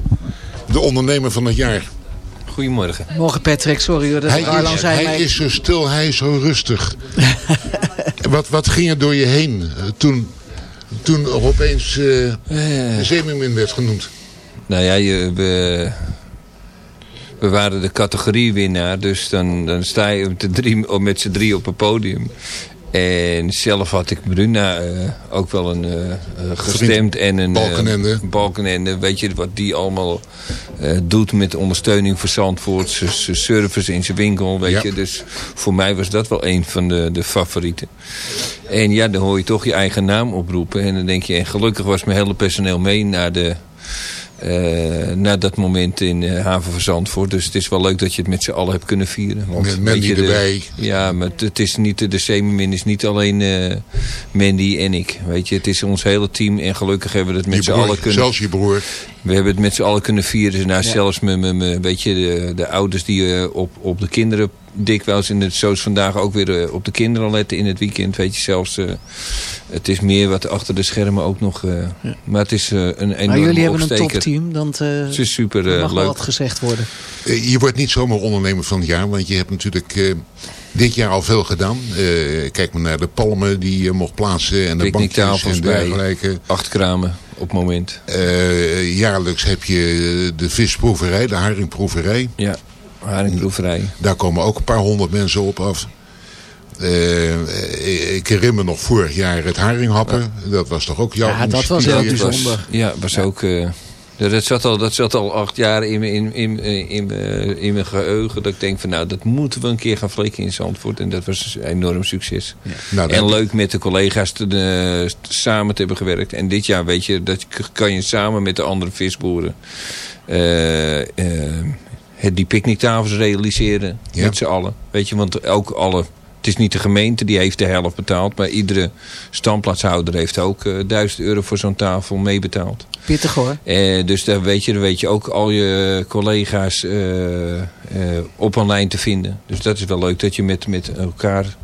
de ondernemer van het jaar. Goedemorgen. Morgen Patrick, sorry hoor, dat Hij, is, zei hij mij... is zo stil, hij is zo rustig. <laughs> wat, wat ging er door je heen eh, toen, toen er opeens Zeemermin werd genoemd? nou ja, je, we, we waren de categoriewinnaar. Dus dan, dan sta je met, de drie, met z'n drie op een podium. En zelf had ik Bruna eh, ook wel een eh, gestemd. En een, Balkenende. Balkenende. Weet je wat die allemaal doet met ondersteuning voor Zandvoort. Zijn zijn service in zijn winkel. Weet Ja. je. Dus voor mij was dat wel een van de, de favorieten. En ja, dan hoor je toch je eigen naam oproepen. En dan denk je, en gelukkig was mijn hele personeel mee naar, de, eh, naar dat moment in eh, Haven van Zandvoort. Dus het is wel leuk dat je het met z'n allen hebt kunnen vieren. Want, Met Mandy je, de- erbij. Ja, maar het- het is niet, de Semimin is niet alleen eh, Mandy en ik. Weet je, het is ons hele team. En gelukkig hebben we het met z'n allen kunnen... zelfs je broer. We hebben het met z'n allen kunnen vieren. Nou, zelfs met, met, met, weet je, de, de ouders die eh, op, op de kinderen dikwijls in het zoals vandaag ook weer eh, op de kinderen letten in het weekend. Weet je, zelfs eh, het is meer wat achter de schermen ook nog. eh, Maar het is een enorme Maar jullie hebben een topteam, dan eh, Het is super mag wel leuk. wat gezegd worden. Je wordt niet zomaar ondernemer van het jaar, want je hebt natuurlijk eh, dit jaar al veel gedaan. Eh, kijk maar naar de palmen die je mocht plaatsen en de bankjes en bij dergelijke. acht kramen op het moment. Eh, jaarlijks heb je de visproeverij, de haringproeverij. Ja, haringproeverij. Daar komen ook een paar honderd mensen op af. Eh, ik herinner me nog vorig jaar het haringhappen. Dat was toch ook jouw Ja, dat was heel bijzonder. Ja, was ook... eh, dat, zat al, dat zat al acht jaar in, mijn- in, in, in, in, mijn- in mijn geheugen. Dat ik denk van nou, dat moeten we een keer gaan vleken in Zandvoort. En dat was een enorm succes. Nou, en leuk met de collega's te, eh, samen te hebben gewerkt. En dit jaar weet je, dat kan je samen met de andere visboeren... eh, eh, het die picknicktafels realiseren Ja. met z'n allen. Weet je, want ook alle... Het is niet de gemeente, die heeft de helft betaald. Maar iedere standplaatshouder heeft ook eh 1000 euro voor zo'n tafel meebetaald. Pittig hoor. Eh, dus daar weet, je, dan weet je ook al je collega's eh, eh, op een lijn te vinden. Dus dat is wel leuk dat je met, met elkaar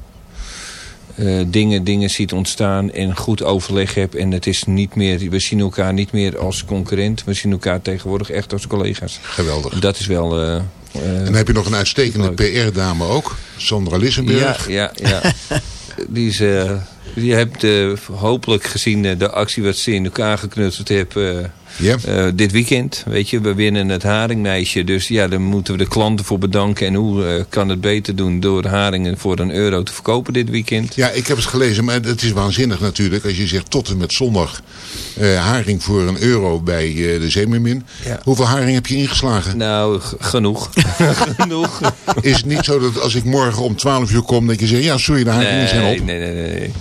eh, dingen, dingen ziet ontstaan en goed overleg hebt. En het is niet meer, we zien elkaar niet meer als concurrent. We zien elkaar tegenwoordig echt als collega's. Geweldig. Dat is wel... eh, En dan heb je nog een uitstekende. PR-dame ook. Sandra Lissenberg. ja, ja, ja. <laughs> Die is, eh, Je hebt eh, hopelijk gezien eh, de actie wat ze in elkaar geknutseld hebben eh, dit weekend. Weet je, we winnen het haringmeisje. Dus ja, daar moeten we de klanten voor bedanken. En hoe kan het beter doen door haringen voor een euro te verkopen dit weekend? Ja, ik heb het gelezen, maar het is waanzinnig natuurlijk. Als je zegt tot en met zondag haring voor een euro bij de Zeemermin. Ja. Hoeveel haring heb je ingeslagen? Nou, genoeg. <laughs> genoeg. Is het niet zo dat als ik morgen om 12 uur kom, dat je zegt, ja sorry, de haringen zijn Nee, op. nee, nee, nee.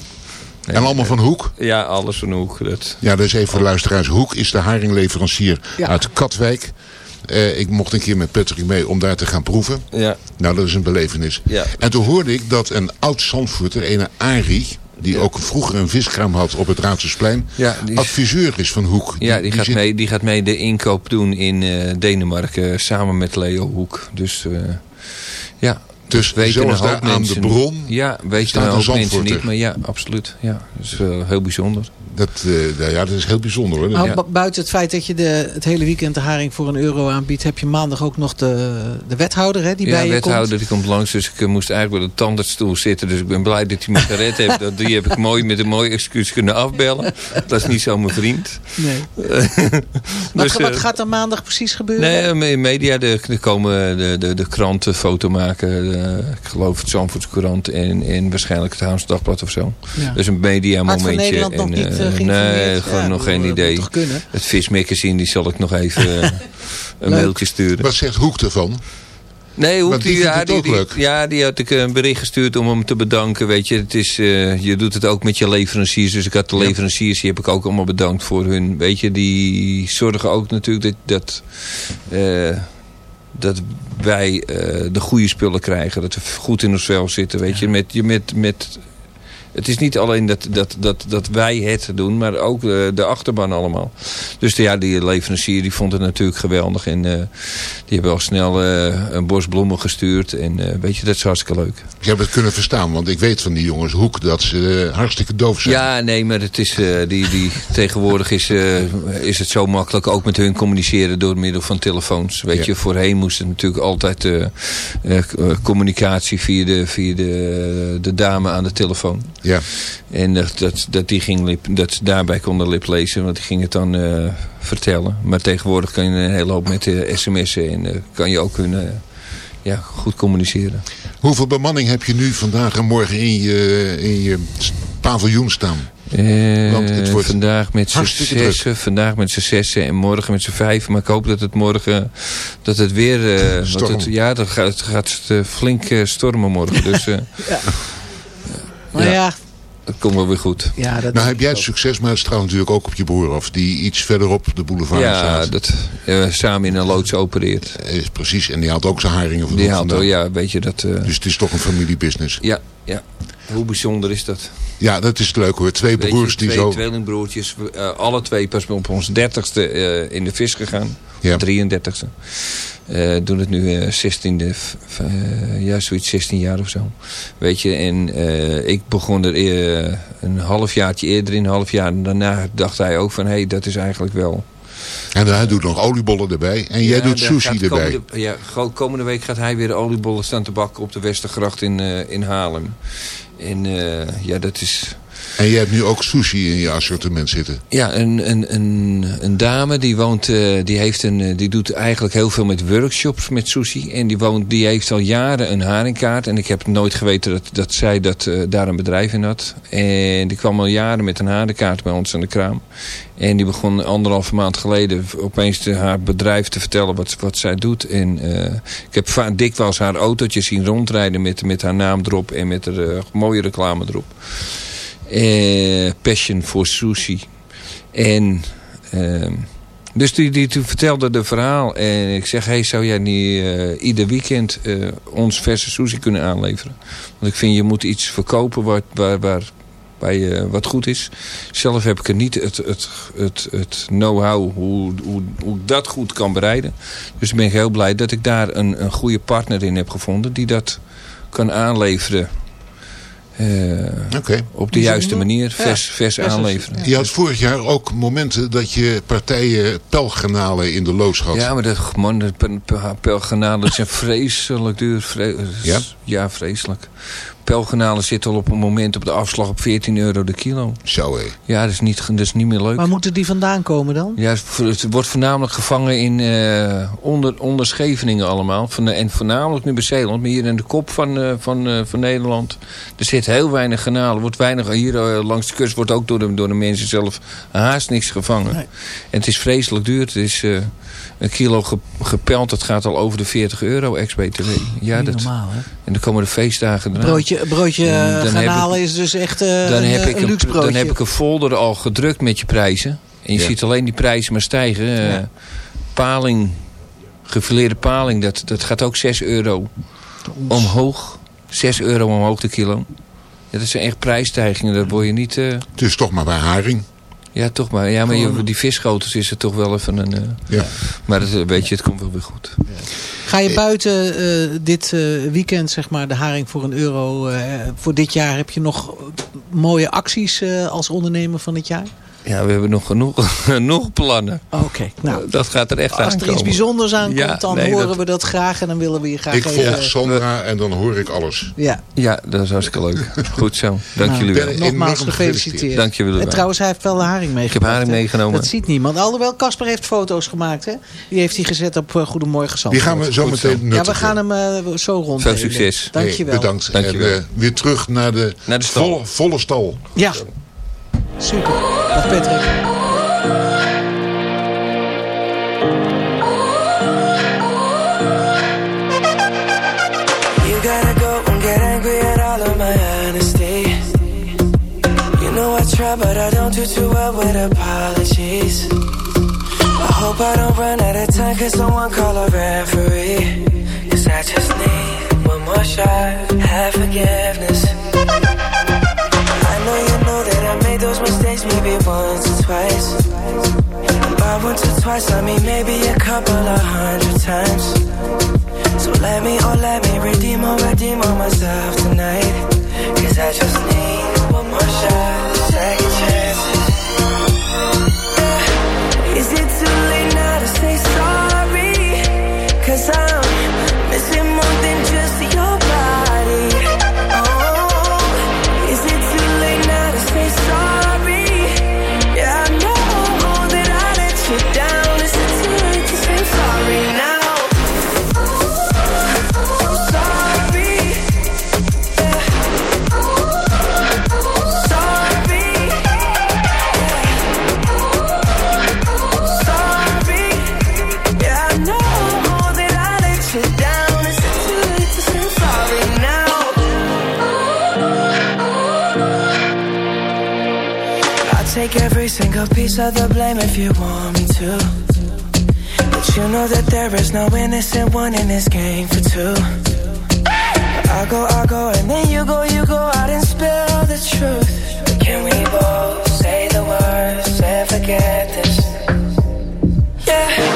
Nee. En allemaal van Hoek? Ja, alles van Hoek. Dat... Ja, dat is even voor de luisteraars. Hoek is de haringleverancier Ja. uit Katwijk. Eh, ik mocht een keer met Patrick mee om daar te gaan proeven. Ja, Nou, dat is een belevenis. ja. En toen hoorde ik dat een oud Zandvoorter, een Arie... die ook vroeger een viskraam had op het Raadsersplein... Ja, die, is- adviseur is van Hoek. ja die, gaat zit- mee, die gaat mee de inkoop doen in eh, Denemarken samen met Leo Hoek. Dus eh, ja, Dus weten een daar hoop aan de mensen- bron... ja, weten staat een hoop mensen niet. Maar ja, absoluut. Ja, dat is heel bijzonder. Dat, eh, ja, dat is heel bijzonder hoor. Ja. buiten het feit dat je de, het hele weekend de haring voor een euro aanbiedt... heb je maandag ook nog de, de wethouder hè, die ja, bij je wethouder komt. die komt langs, dus ik eh, moest eigenlijk bij de tandartsstoel zitten. Dus ik ben blij dat hij me gered heeft. Dat, die heb ik <laughs> mooi met een mooi excuus kunnen afbellen. Dat is niet zo mijn vriend. Nee. <laughs> Wat, Dus, wat eh, gaat er maandag precies gebeuren? Nee, in media, de, er komen de, de, de kranten foto maken. de- ik geloof het Zandvoortse Courant en, en waarschijnlijk het Haams Dagblad of zo. Ja. Dus een media Hart van momentje. Nederland nog en, niet eh? Nee, gewoon Ja, nog geen idee. toch kunnen? Het vismagazine, die zal ik nog even eh, <laughs> een Leuk. mailtje sturen. Wat zegt Hoek ervan? Nee, hoe Want die ja, die, ook die- leuk. ja, die had ik een bericht gestuurd om hem te bedanken. Weet je, het is, eh, je doet het ook met je leveranciers. Dus ik had de Ja. leveranciers, die heb ik ook allemaal bedankt voor hun. Weet je, die zorgen ook natuurlijk dat, dat, eh, dat wij eh, de goede spullen krijgen. Dat we goed in ons vel zitten. Weet je, met, je met, met het is niet alleen dat, dat, dat, dat wij het doen, maar ook de, de achterban allemaal. Dus de, ja, die leverancier die vond het natuurlijk geweldig. En eh, die hebben al snel eh, een bos bloemen gestuurd. En eh, weet je, dat is hartstikke leuk. Ik heb het kunnen verstaan, want ik weet van die jongens Hoek dat ze eh, hartstikke doof zijn. Ja, nee, maar het is, eh, die, die, <laughs> tegenwoordig is, eh, is het zo makkelijk ook met hun communiceren door middel van telefoons. Weet Ja. je, voorheen moest het natuurlijk altijd eh, eh, eh, communicatie via, de, via de, de dame aan de telefoon. Ja. En dat, dat, dat, die ging lip, dat ze daarbij konden lip lezen, want die ging het dan eh, vertellen. Maar tegenwoordig kan je een hele hoop met eh, sms'en en eh, kan je ook hun, eh, ja, goed communiceren. Hoeveel bemanning heb je nu vandaag en morgen in je, in je paviljoen staan? Eh, Want het wordt vandaag met z'n zessen, vandaag met z'n zessen en morgen met z'n vijf. Maar ik hoop dat het morgen, dat het weer, eh, <laughs> Storm. het, ja, dat gaat, het gaat flink stormen morgen. Dus eh, <laughs> Maar Ja. ja, dat komt wel weer goed. ja dat Nou heb jij het succes, maar het straalt natuurlijk ook op je broer af. Die iets verderop de boulevard Ja, staat. dat eh, samen in een loods opereert. Is precies, en die haalt ook zijn haringen van Die haalt, oh ja, weet je dat. eh, Dus het is toch een familiebusiness. ja, ja. Hoe bijzonder is dat? Ja, dat is leuk hoor. Twee Weet broers je, die twee zo... tweelingbroertjes, we, eh, alle twee pas op ons dertigste eh in de vis gegaan. Ja. 33ste. Eh, doen het nu eh 16e, f- f- eh, ja, zoiets 16 jaar of zo. Weet je, en ik begon er een halfjaartje eerder in, een half jaar en daarna dacht hij ook van, hé, hey, dat is eigenlijk wel... En hij doet nog oliebollen erbij. En jij Ja, doet sushi erbij. Komende, ja, komende week gaat hij weer oliebollen staan te bakken op de Westergracht in, eh, in Haarlem. En eh, ja, dat is... En jij hebt nu ook sushi in je assortiment zitten. Ja, een, een, een, een dame die woont, eh, die, heeft een, eh, die doet eigenlijk heel veel met workshops met sushi. En die, woont, die heeft al jaren een haringkaart. En ik heb nooit geweten dat, dat zij dat, eh, daar een bedrijf in had. En die kwam al jaren met een haringkaart bij ons aan de kraam. En die begon anderhalve maand geleden opeens haar bedrijf te vertellen wat, wat zij doet. En ik heb vaak dikwijls haar autootje zien rondrijden met, met haar naam erop en met haar mooie reclame erop. Eh, passion voor sushi. En ehm, dus die, die toen vertelde de verhaal. En ik zeg, hey, zou jij niet eh, ieder weekend eh, ons verse sushi kunnen aanleveren? Want ik vind, je moet iets verkopen waar, waar, waar, je, wat goed is. Zelf heb ik er niet het, het, het, het know-how hoe, hoe, hoe ik dat goed kan bereiden. Dus ben ik heel blij dat ik daar een, een goede partner in heb gevonden. Die dat kan aanleveren. Eh, Oké. op de juiste manier vers, vers aanleveren. Je had vorig jaar ook momenten dat je partijen pelgranalen in de loods had. Ja, maar de, man, pelgranalen zijn <laughs> vreselijk duur. Vre- Ja? Ja, vreselijk. Kapelgranalen zitten al op een moment op de afslag op 14 euro de kilo. Zo hé. Ja, dat is niet, dat is niet meer leuk. Waar moeten die vandaan komen dan? Ja, het wordt voornamelijk gevangen in eh, onder, onder Scheveningen allemaal. Van, de- en voornamelijk nu bij Zeeland. Maar hier in de kop van, eh, van, eh, van Nederland. Er zit heel weinig granalen. Wordt weinig, hier langs de kust wordt ook door de, door de mensen zelf haast niks gevangen. Nee. En het is vreselijk duur. Het is eh, een kilo ge- gepeld. Dat gaat al over de 40 euro ex-BTW. Ja, dat, normaal, hè? en dan komen de feestdagen eraan. Broodje, broodje Dan heb garnalen ik- is dus echt eh, dan, een, heb eh, ik een een, luxe broodje. dan heb ik een folder al gedrukt met je prijzen. En je Ja. ziet alleen die prijzen maar stijgen. Eh. Paling, gefileerde paling, dat, dat gaat ook 6 euro omhoog. 6 euro omhoog de kilo. Ja, dat zijn echt prijsstijgingen. Dat word je niet... eh, Het is toch maar bij haring. Ja, toch maar. Ja, maar je, die visschotels is er toch wel even een... eh, Ja. maar dat, eh, weet je, het komt wel weer goed. Ga je buiten eh, dit eh, weekend, zeg maar, de haring voor een euro... eh, voor dit jaar heb je nog mooie acties eh, als ondernemer van het jaar? Ja, we hebben nog genoeg, <laughs> genoeg plannen. Oké, nou... dat gaat er echt Als er aankomen. iets bijzonders aankomt, Ja, dan nee, horen dat- we dat graag. En dan willen we je graag Ik even... volg Sandra en dan hoor ik alles. Ja, Ja, dat is hartstikke leuk. <laughs> Goed zo. Dank Nou, jullie wel. ben- nogmaals gefeliciteerd. Dank jullie wel. En trouwens, hij heeft wel de haring meegenomen. haring meegenomen. Dat ziet niemand. Alhoewel, Casper heeft foto's gemaakt. Hè? Die heeft hij gezet op eh, Goedemorgen Die Zandvoort. gaan we zo Goed meteen nuttigen. Ja, we gaan hem eh, zo rond. Veel succes. Dankjewel. Hey, bedankt. Dankjewel. En eh, weer terug naar de, Naar de stal. Volle, volle stal. Ja, super. Dag Patrick. You gotta go and get angry at all of my honesty. You know I try, but I don't do too well with apologies. I hope I don't run out of time, cause someone call a referee. Cause I just need one more shot, have forgiveness. Those mistakes maybe once or twice. And by once or twice, I mean maybe a couple of hundred times. So let me, oh let me redeem or redeem on myself tonight Cause I just need one more shot, second chances every single piece of the blame if you want me to. But you know that there is no innocent one in this game for two. I go, I go, and then you go, you go out and spill the truth. But can we both say the words and forget this? Yeah,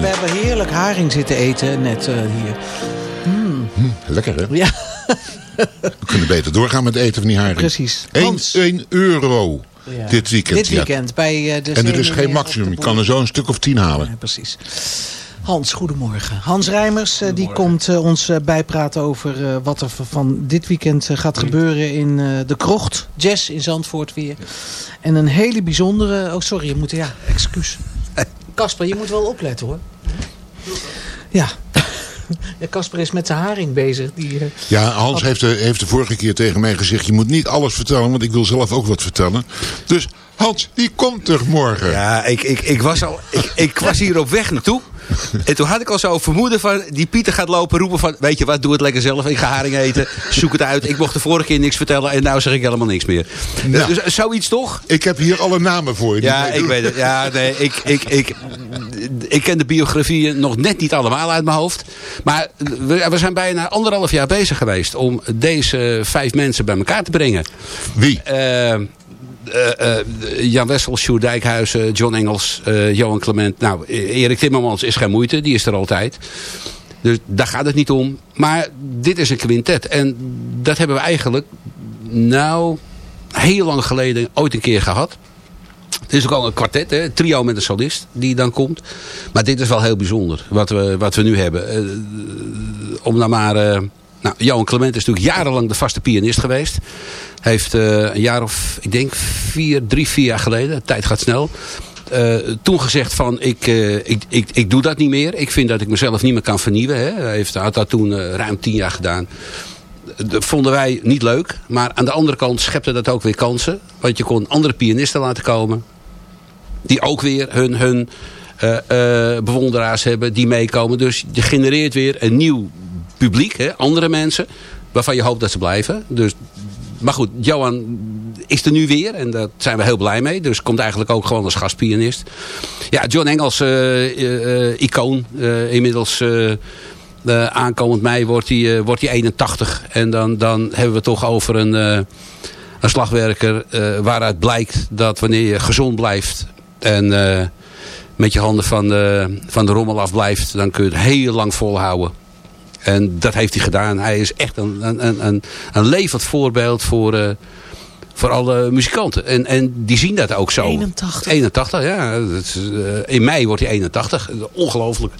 we, hebben heerlijk haring zitten eten net eh, hier. Lekker hè? Ja, We kunnen beter doorgaan met eten van die haring. precies. 1, Hans. 1 euro Ja. dit weekend. Dit ja. weekend bij eh, de En er is geen maximum. Je kan er zo een stuk of tien halen. Ja, precies. Hans, goedemorgen. Hans Rijmers eh, die komt ons bijpraten over wat er van dit weekend gaat gebeuren in eh, de Krocht. Jazz in Zandvoort weer. En een hele bijzondere... Oh, sorry, je moet... Ja, excuus. Casper, je moet wel opletten hoor. Ja. Ja, Casper is met zijn haring bezig. Die, eh, Ja, Hans heeft de, heeft de vorige keer tegen mij gezegd... je moet niet alles vertellen, want ik wil zelf ook wat vertellen. Dus Hans, die komt er morgen. Ja, ik, ik, ik, was al, ik, ik was hier op weg naartoe. <laughs> En toen had ik al zo vermoeden van... die Pieter gaat lopen roepen van... weet je wat, doe het lekker zelf. Ik ga haring eten. Zoek het uit. Ik mocht de vorige keer niks vertellen. En nou zeg ik helemaal niks meer. Nou. Dus zoiets toch? Ik heb hier alle namen voor je. Ja, ik doen. weet het. Ja, nee, ik, ik, ik, ik ken de biografieën nog net niet allemaal uit mijn hoofd. Maar we, we zijn bijna anderhalf jaar bezig geweest... om deze vijf mensen bij elkaar te brengen. Wie? Eh, Jan Wessel, Sjoerd Dijkhuizen, John Engels, eh, Johan Clement. Nou, Erik Timmermans is geen moeite, die is er altijd. Dus daar gaat het niet om. Maar dit is een quintet. En dat hebben we eigenlijk, nou, heel lang geleden ooit een keer gehad. Het is ook al een kwartet, hè? een trio met een solist die dan komt. Maar dit is wel heel bijzonder, wat we, wat we nu hebben. Eh, om dan maar... eh, nou, Johan Clement is natuurlijk jarenlang de vaste pianist geweest. Heeft eh, een jaar of, ik denk, vier, drie, vier jaar geleden, de tijd gaat snel... eh, toen gezegd van, ik, eh, ik, ik, ik doe dat niet meer. Ik vind dat ik mezelf niet meer kan vernieuwen. Hè. Hij heeft, had dat toen ruim tien jaar gedaan. Dat vonden wij niet leuk. Maar aan de andere kant schepte dat ook weer kansen. Want je kon andere pianisten laten komen. Die ook weer hun, hun bewonderaars hebben die meekomen. Dus je genereert weer een nieuw publiek. Hè, andere mensen. Waarvan je hoopt dat ze blijven. Dus, maar goed, Johan is er nu weer. En daar zijn we heel blij mee. Dus komt eigenlijk ook gewoon als gastpianist. Ja, John Engels, eh, eh, eh, icoon. inmiddels... aankomend mei wordt hij, wordt hij 81. En dan, dan hebben we toch over een, een slagwerker waaruit blijkt dat wanneer je gezond blijft en met je handen van de, van de rommel af blijft, dan kun je het heel lang volhouden. En dat heeft hij gedaan. Hij is echt een, een, een- een, een levend voorbeeld voor, eh, voor alle muzikanten. En, en die zien dat ook zo. 81. 81, ja. Dat is, eh, in mei wordt hij 81. Ongelooflijk.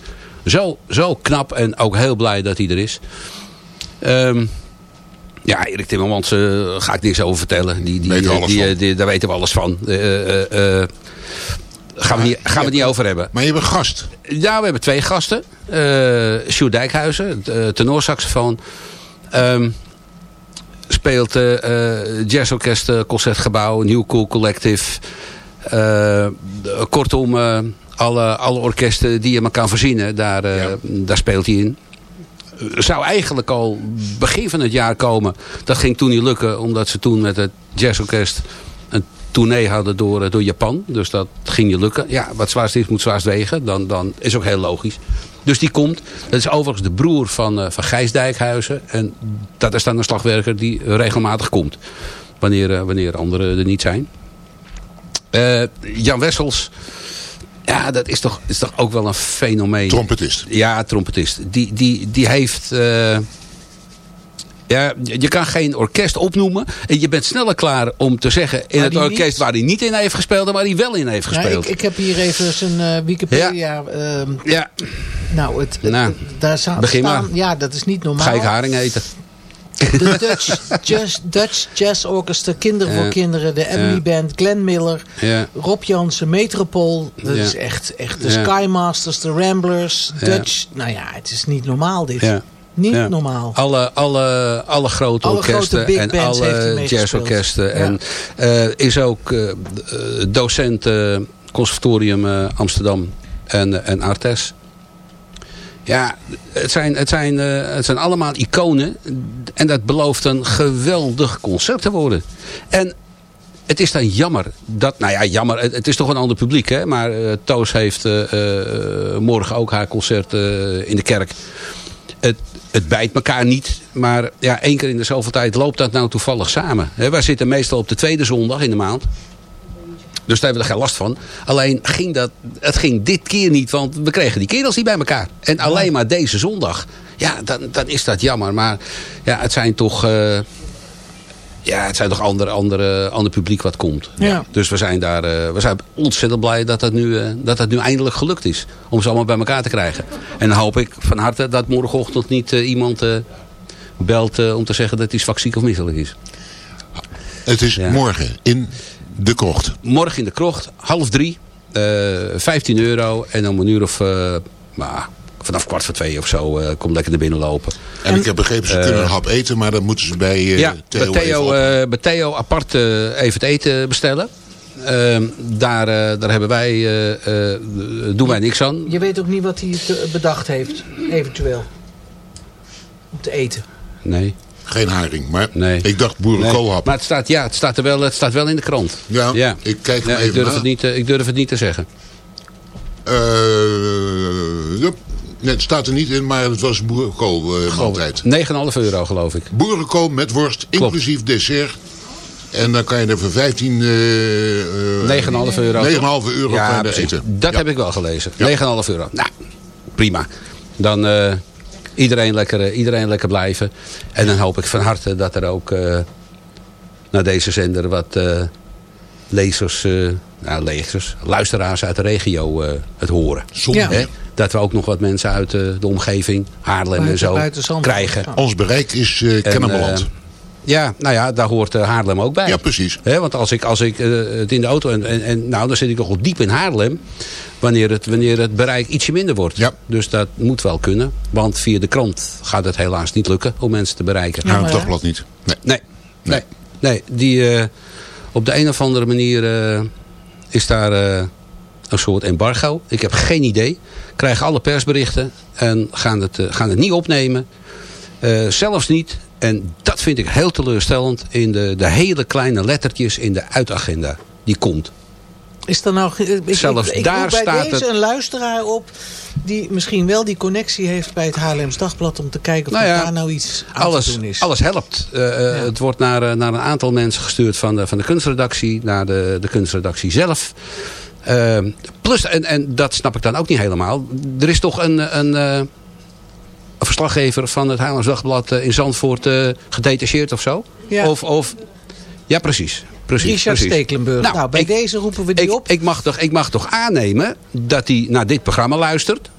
Zo, zo knap en ook heel blij dat hij er is. Ehm, ja, Erik Timmermans eh, ga ik niks over vertellen. Die, die, Weet die, daar weten we alles van. Eh, eh, eh, gaan we, niet, gaan we het niet over hebben. Maar je hebt een gast. Ja, we hebben twee gasten. Eh Sjoerd Dijkhuizen, uh, tenorsaxofoon. Ehm, speelt eh eh, jazzorkest, eh, Concertgebouw, New Cool Collective. Eh, kortom, eh, alle, alle orkesten die je maar kan voorzien, daar, eh, daar speelt hij in. Zou eigenlijk al begin van het jaar komen. Dat ging toen niet lukken, omdat ze toen met het jazzorkest tournee hadden door, eh, door Japan. Dus dat ging niet lukken. Ja, wat zwaarst is, moet zwaarst wegen. Dan, dan is ook heel logisch. Dus die komt. Dat is overigens de broer van, eh, van Gijs Dijkhuizen. En dat is dan een slagwerker die regelmatig komt. Wanneer, eh, wanneer anderen er niet zijn. Jan Wessels. Ja, dat is toch, is toch ook wel een fenomeen. Trompetist. Ja, trompetist. Die, die, die heeft... ja, je kan geen orkest opnoemen. En je bent sneller klaar om te zeggen... in het orkest niet- waar hij niet in heeft gespeeld... en waar hij wel in heeft Ja, gespeeld. ik, ik heb hier even zijn eh, Wikipedia. ehm, Ja, nou, het, het- Nou, daar za- begin maar. Ja, dat is niet normaal. ga ik haring eten. De Dutch Jazz, Dutch Jazz Orchestra, Kinderen voor Ja. Kinderen, de Emily Ja. Band, Glenn Miller, Ja. Rob Jansen, Metropool. Dat Ja. is echt, echt de Ja. Skymasters, de Ramblers, Ja. Dutch. Nou ja, het is niet normaal dit. Niet Ja. normaal. Alle, alle, alle grote Alle orkesten grote en alle jazzorkesten. Ja. En eh, is ook eh, docent eh, Conservatorium Amsterdam en, en Artes. Ja, het zijn, het, zijn, het zijn allemaal iconen. En dat belooft een geweldig concert te worden. En het is dan jammer dat, nou ja, jammer, het, het is toch een ander publiek, hè. Maar Toos heeft morgen ook haar concert in de kerk. Het, het bijt elkaar niet, maar ja, één keer in de zoveel tijd loopt dat nou toevallig samen. Hè, wij zitten meestal op de tweede zondag in de maand. Dus daar hebben we er geen last van. Alleen ging dat, het ging dit keer niet, want we kregen die kerels niet bij elkaar. En alleen maar deze zondag. Ja, dan, dan is dat jammer. Maar ja, het zijn toch... eh, ja, het zijn toch andere, andere, ander publiek wat komt. Ja. Dus we zijn daar eh, we zijn ontzettend blij dat dat, nu, eh, dat dat nu eindelijk gelukt is. Om ze allemaal bij elkaar te krijgen. En dan hoop ik van harte dat morgenochtend niet eh, iemand eh, belt om te zeggen dat hij zwak ziek of misselijk is. Het is Ja. morgen in de krocht. Morgen in de krocht, half drie, eh 15 euro. En om een uur of, eh, nou, vanaf kwart voor twee of zo, eh kom lekker naar binnen lopen. En, ik heb begrepen, ze kunnen een hap eten, maar dan moeten ze bij eh ja, Theo, bij Theo, eh, bij Theo apart eh, even het eten bestellen. Ehm, daar, eh, daar hebben wij, eh, eh, doen wij niks aan. Je weet ook niet wat hij bedacht heeft, eventueel. Om te eten. Nee. Geen haring, maar Nee. ik dacht boerenkoolhap. Maar het staat, ja, het, staat er wel, het staat wel in de krant. Ja, Ja. ik kijk Ja, even ik, durf na. het niet, eh, ik durf het niet te zeggen. Eh, jup. Nee, het staat er niet in, maar het was boerenkool eh, maaltijd. 9,5 euro geloof ik. Boerenkool met worst, inclusief dessert. En dan kan je er voor 15... eh, eh, 9,5 euro. 9,5 euro precies. eten. Dat Ja. heb ik wel gelezen. Ja. 9,5 euro. Nou, prima. Dan eh, iedereen, lekker, eh, iedereen lekker blijven. En dan hoop ik van harte dat er ook eh, naar deze zender wat lezers, nou lezers, luisteraars uit de regio het horen. Zonde, Ja. hè? Dat we ook nog wat mensen uit eh, de omgeving, Haarlem en zo, krijgen. Ja. Ons bereik is eh En, Kennemerland. eh, ja, nou ja, daar hoort Haarlem ook bij. ja, precies. Hè, want als ik, als ik het in de auto... En, en, en nou, dan zit ik nog wel diep in Haarlem... Wanneer het, wanneer het bereik ietsje minder wordt. Ja. Dus dat moet wel kunnen. Want via de krant gaat het helaas niet lukken... om mensen te bereiken. Het ja. dagblad niet. Nee. Nee, nee, nee. Die, eh, op de een of andere manier eh, is daar eh, een soort embargo. Ik heb geen idee. Krijgen alle persberichten en gaan het, eh, gaan het niet opnemen. Eh, zelfs niet, en dat vind ik heel teleurstellend... in de, de hele kleine lettertjes in de uitagenda. Die komt. Is er nou... Ik, Zelfs ik, ik daar bij staat deze het- een luisteraar op... die misschien wel die connectie heeft bij het Haarlems Dagblad... om te kijken of Nou ja, daar nou iets aan alles, te doen is. alles helpt. Eh, Het wordt naar, naar een aantal mensen gestuurd van de, van de kunstredactie. Naar de, de kunstredactie zelf. Eh, plus, en, en dat snap ik dan ook niet helemaal. Er is toch een, een, eh, een verslaggever van het Haarlems Dagblad eh, in Zandvoort eh, gedetacheerd of zo? Ja. Of, of, ja, precies. precies Richard precies. Stekelenburg. Nou, bij ik- deze roepen we die ik, op. Ik mag, toch, ik mag toch aannemen dat hij naar dit programma luistert.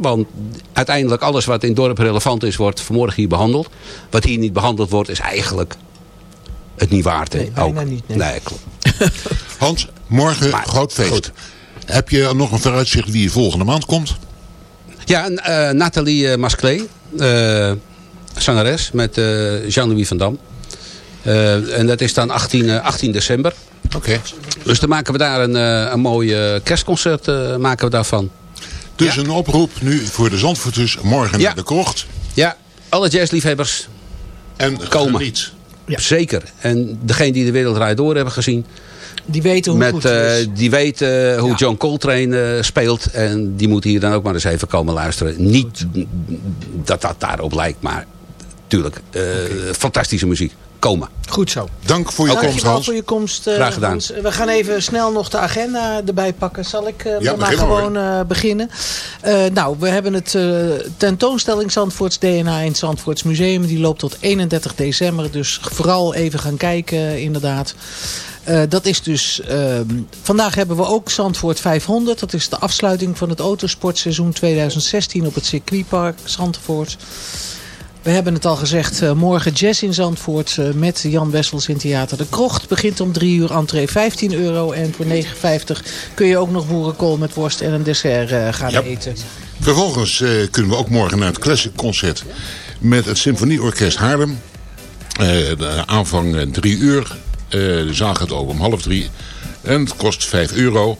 Want uiteindelijk alles wat in het dorp relevant is, wordt vanmorgen hier behandeld. Wat hier niet behandeld wordt, is eigenlijk het niet waard. hè? Nee, bijna Ook. niet, nee. klopt. <laughs> Hans, morgen Maar, groot feest. goed. Heb je nog een vooruitzicht wie volgende maand komt? Ja, eh, Nathalie uh, Masclé, eh, zangeres met eh, Jean-Louis van Dam. Eh, en dat is dan 18, eh, 18 december. Oké. Dus dan maken we daar een, eh, een mooi eh, kerstconcert eh, maken we daarvan. Dus een oproep nu voor de Zandvoorters morgen Ja. naar de krocht. Ja, alle jazzliefhebbers En Komen. geniet. Ja. Zeker. En degene die de wereld draait door hebben gezien. Die weten hoe Met, goed het eh, is. die weten hoe Ja. John Coltrane eh, speelt. En die moeten hier dan ook maar eens even komen luisteren. Niet dat dat daarop lijkt. Maar tuurlijk. eh, Fantastische muziek. Komen. Goed zo. Dank voor je komst, Hans. voor je komst, eh, Graag gedaan. Hans. We gaan even snel nog de agenda erbij pakken. Zal ik eh, Ja, maar gewoon eh, beginnen? Eh, nou, we hebben het eh, tentoonstelling Zandvoorts DNA in het Zandvoorts Museum. Die loopt tot 31 december. Dus vooral even gaan kijken, inderdaad. Eh, dat is dus... ehm, vandaag hebben we ook Zandvoort 500. Dat is de afsluiting van het autosportseizoen 2016 op het circuitpark Zandvoort. We hebben het al gezegd, eh, morgen jazz in Zandvoort eh, met Jan Wessels in Theater De Krocht. Begint om 3 uur, entree 15 euro. En voor 9,50 kun je ook nog boerenkool met worst en een dessert eh, gaan Ja. eten. Vervolgens kunnen we ook morgen naar het Classic Concert met het Symfonieorkest Haarlem. De aanvang drie uur. De zaal gaat open om half drie. En het kost 5 euro.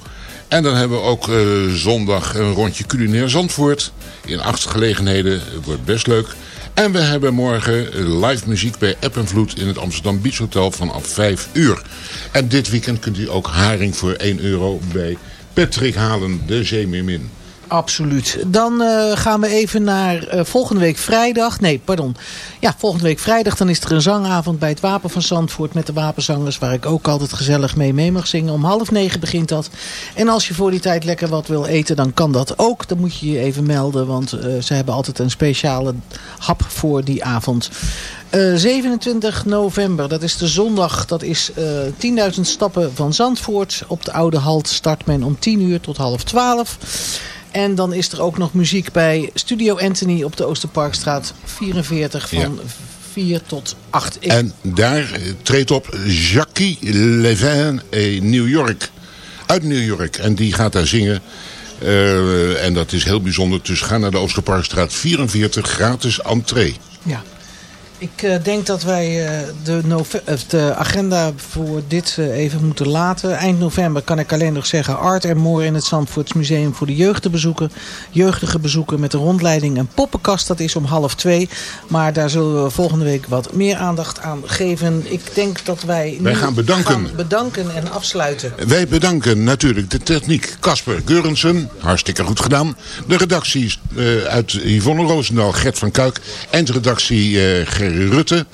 En dan hebben we ook zondag een rondje culinair Zandvoort. In acht gelegenheden. Het wordt best leuk. En we hebben morgen live muziek bij App en Vloed in het Amsterdam Beach Hotel vanaf 5 uur. En dit weekend kunt u ook haring voor 1 euro bij Patrick Halen, de Zeemeermin. Absoluut. Dan eh, gaan we even naar eh, volgende week vrijdag. Nee, pardon. Ja, volgende week vrijdag dan is er een zangavond bij het Wapen van Zandvoort met de wapenzangers. Waar ik ook altijd gezellig mee mee mag zingen. Om half negen begint dat. En als je voor die tijd lekker wat wil eten, dan kan dat ook. Dan moet je je even melden, want eh, ze hebben altijd een speciale hap voor die avond. Eh, 27 november, dat is de zondag. Dat is eh 10.000 stappen van Zandvoort. Op de Oude Halt start men om 10 uur tot half 12. En dan is er ook nog muziek bij Studio Anthony op de Oosterparkstraat 44 van 4 tot 8. Ik- En daar eh, treedt op Jackie Levin in New York. Uit New York. En die gaat daar zingen. Eh, en dat is heel bijzonder. Dus ga naar de Oosterparkstraat 44, gratis entree. Ja. Ik eh, denk dat wij eh, de, of de agenda voor dit eh, even moeten laten. Eind november kan ik alleen nog zeggen... Art en More in het Zandvoorts Museum voor de jeugd te bezoeken. Jeugdige bezoeken met de rondleiding en poppenkast. Dat is om half twee. Maar daar zullen we volgende week wat meer aandacht aan geven. Ik denk dat wij... Wij gaan bedanken. gaan bedanken en afsluiten. Wij bedanken natuurlijk de techniek Casper Geurensen. Hartstikke goed gedaan. De redactie eh, uit Yvonne Roosendaal, Gert van Kuik. En de redactie eh Gerry Rutte.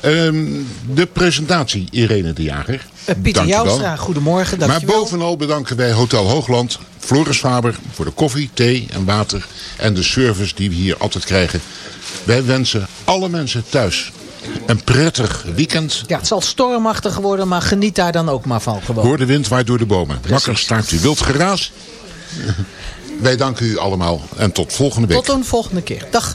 Ehm, de presentatie Irene de Jager. Eh, Pieter. Jouwstra, goedemorgen. Maar bovenal bedanken wij Hotel Hoogland, Floris Faber voor de koffie, thee en water en de service die we hier altijd krijgen. Wij wensen alle mensen thuis een prettig weekend. Ja, het zal stormachtig worden, maar geniet daar dan ook maar van gewoon. Hoor de wind waait door de bomen. Wakker staart u wild geraas. Wij danken u allemaal en tot volgende week. Tot een volgende keer. Dag.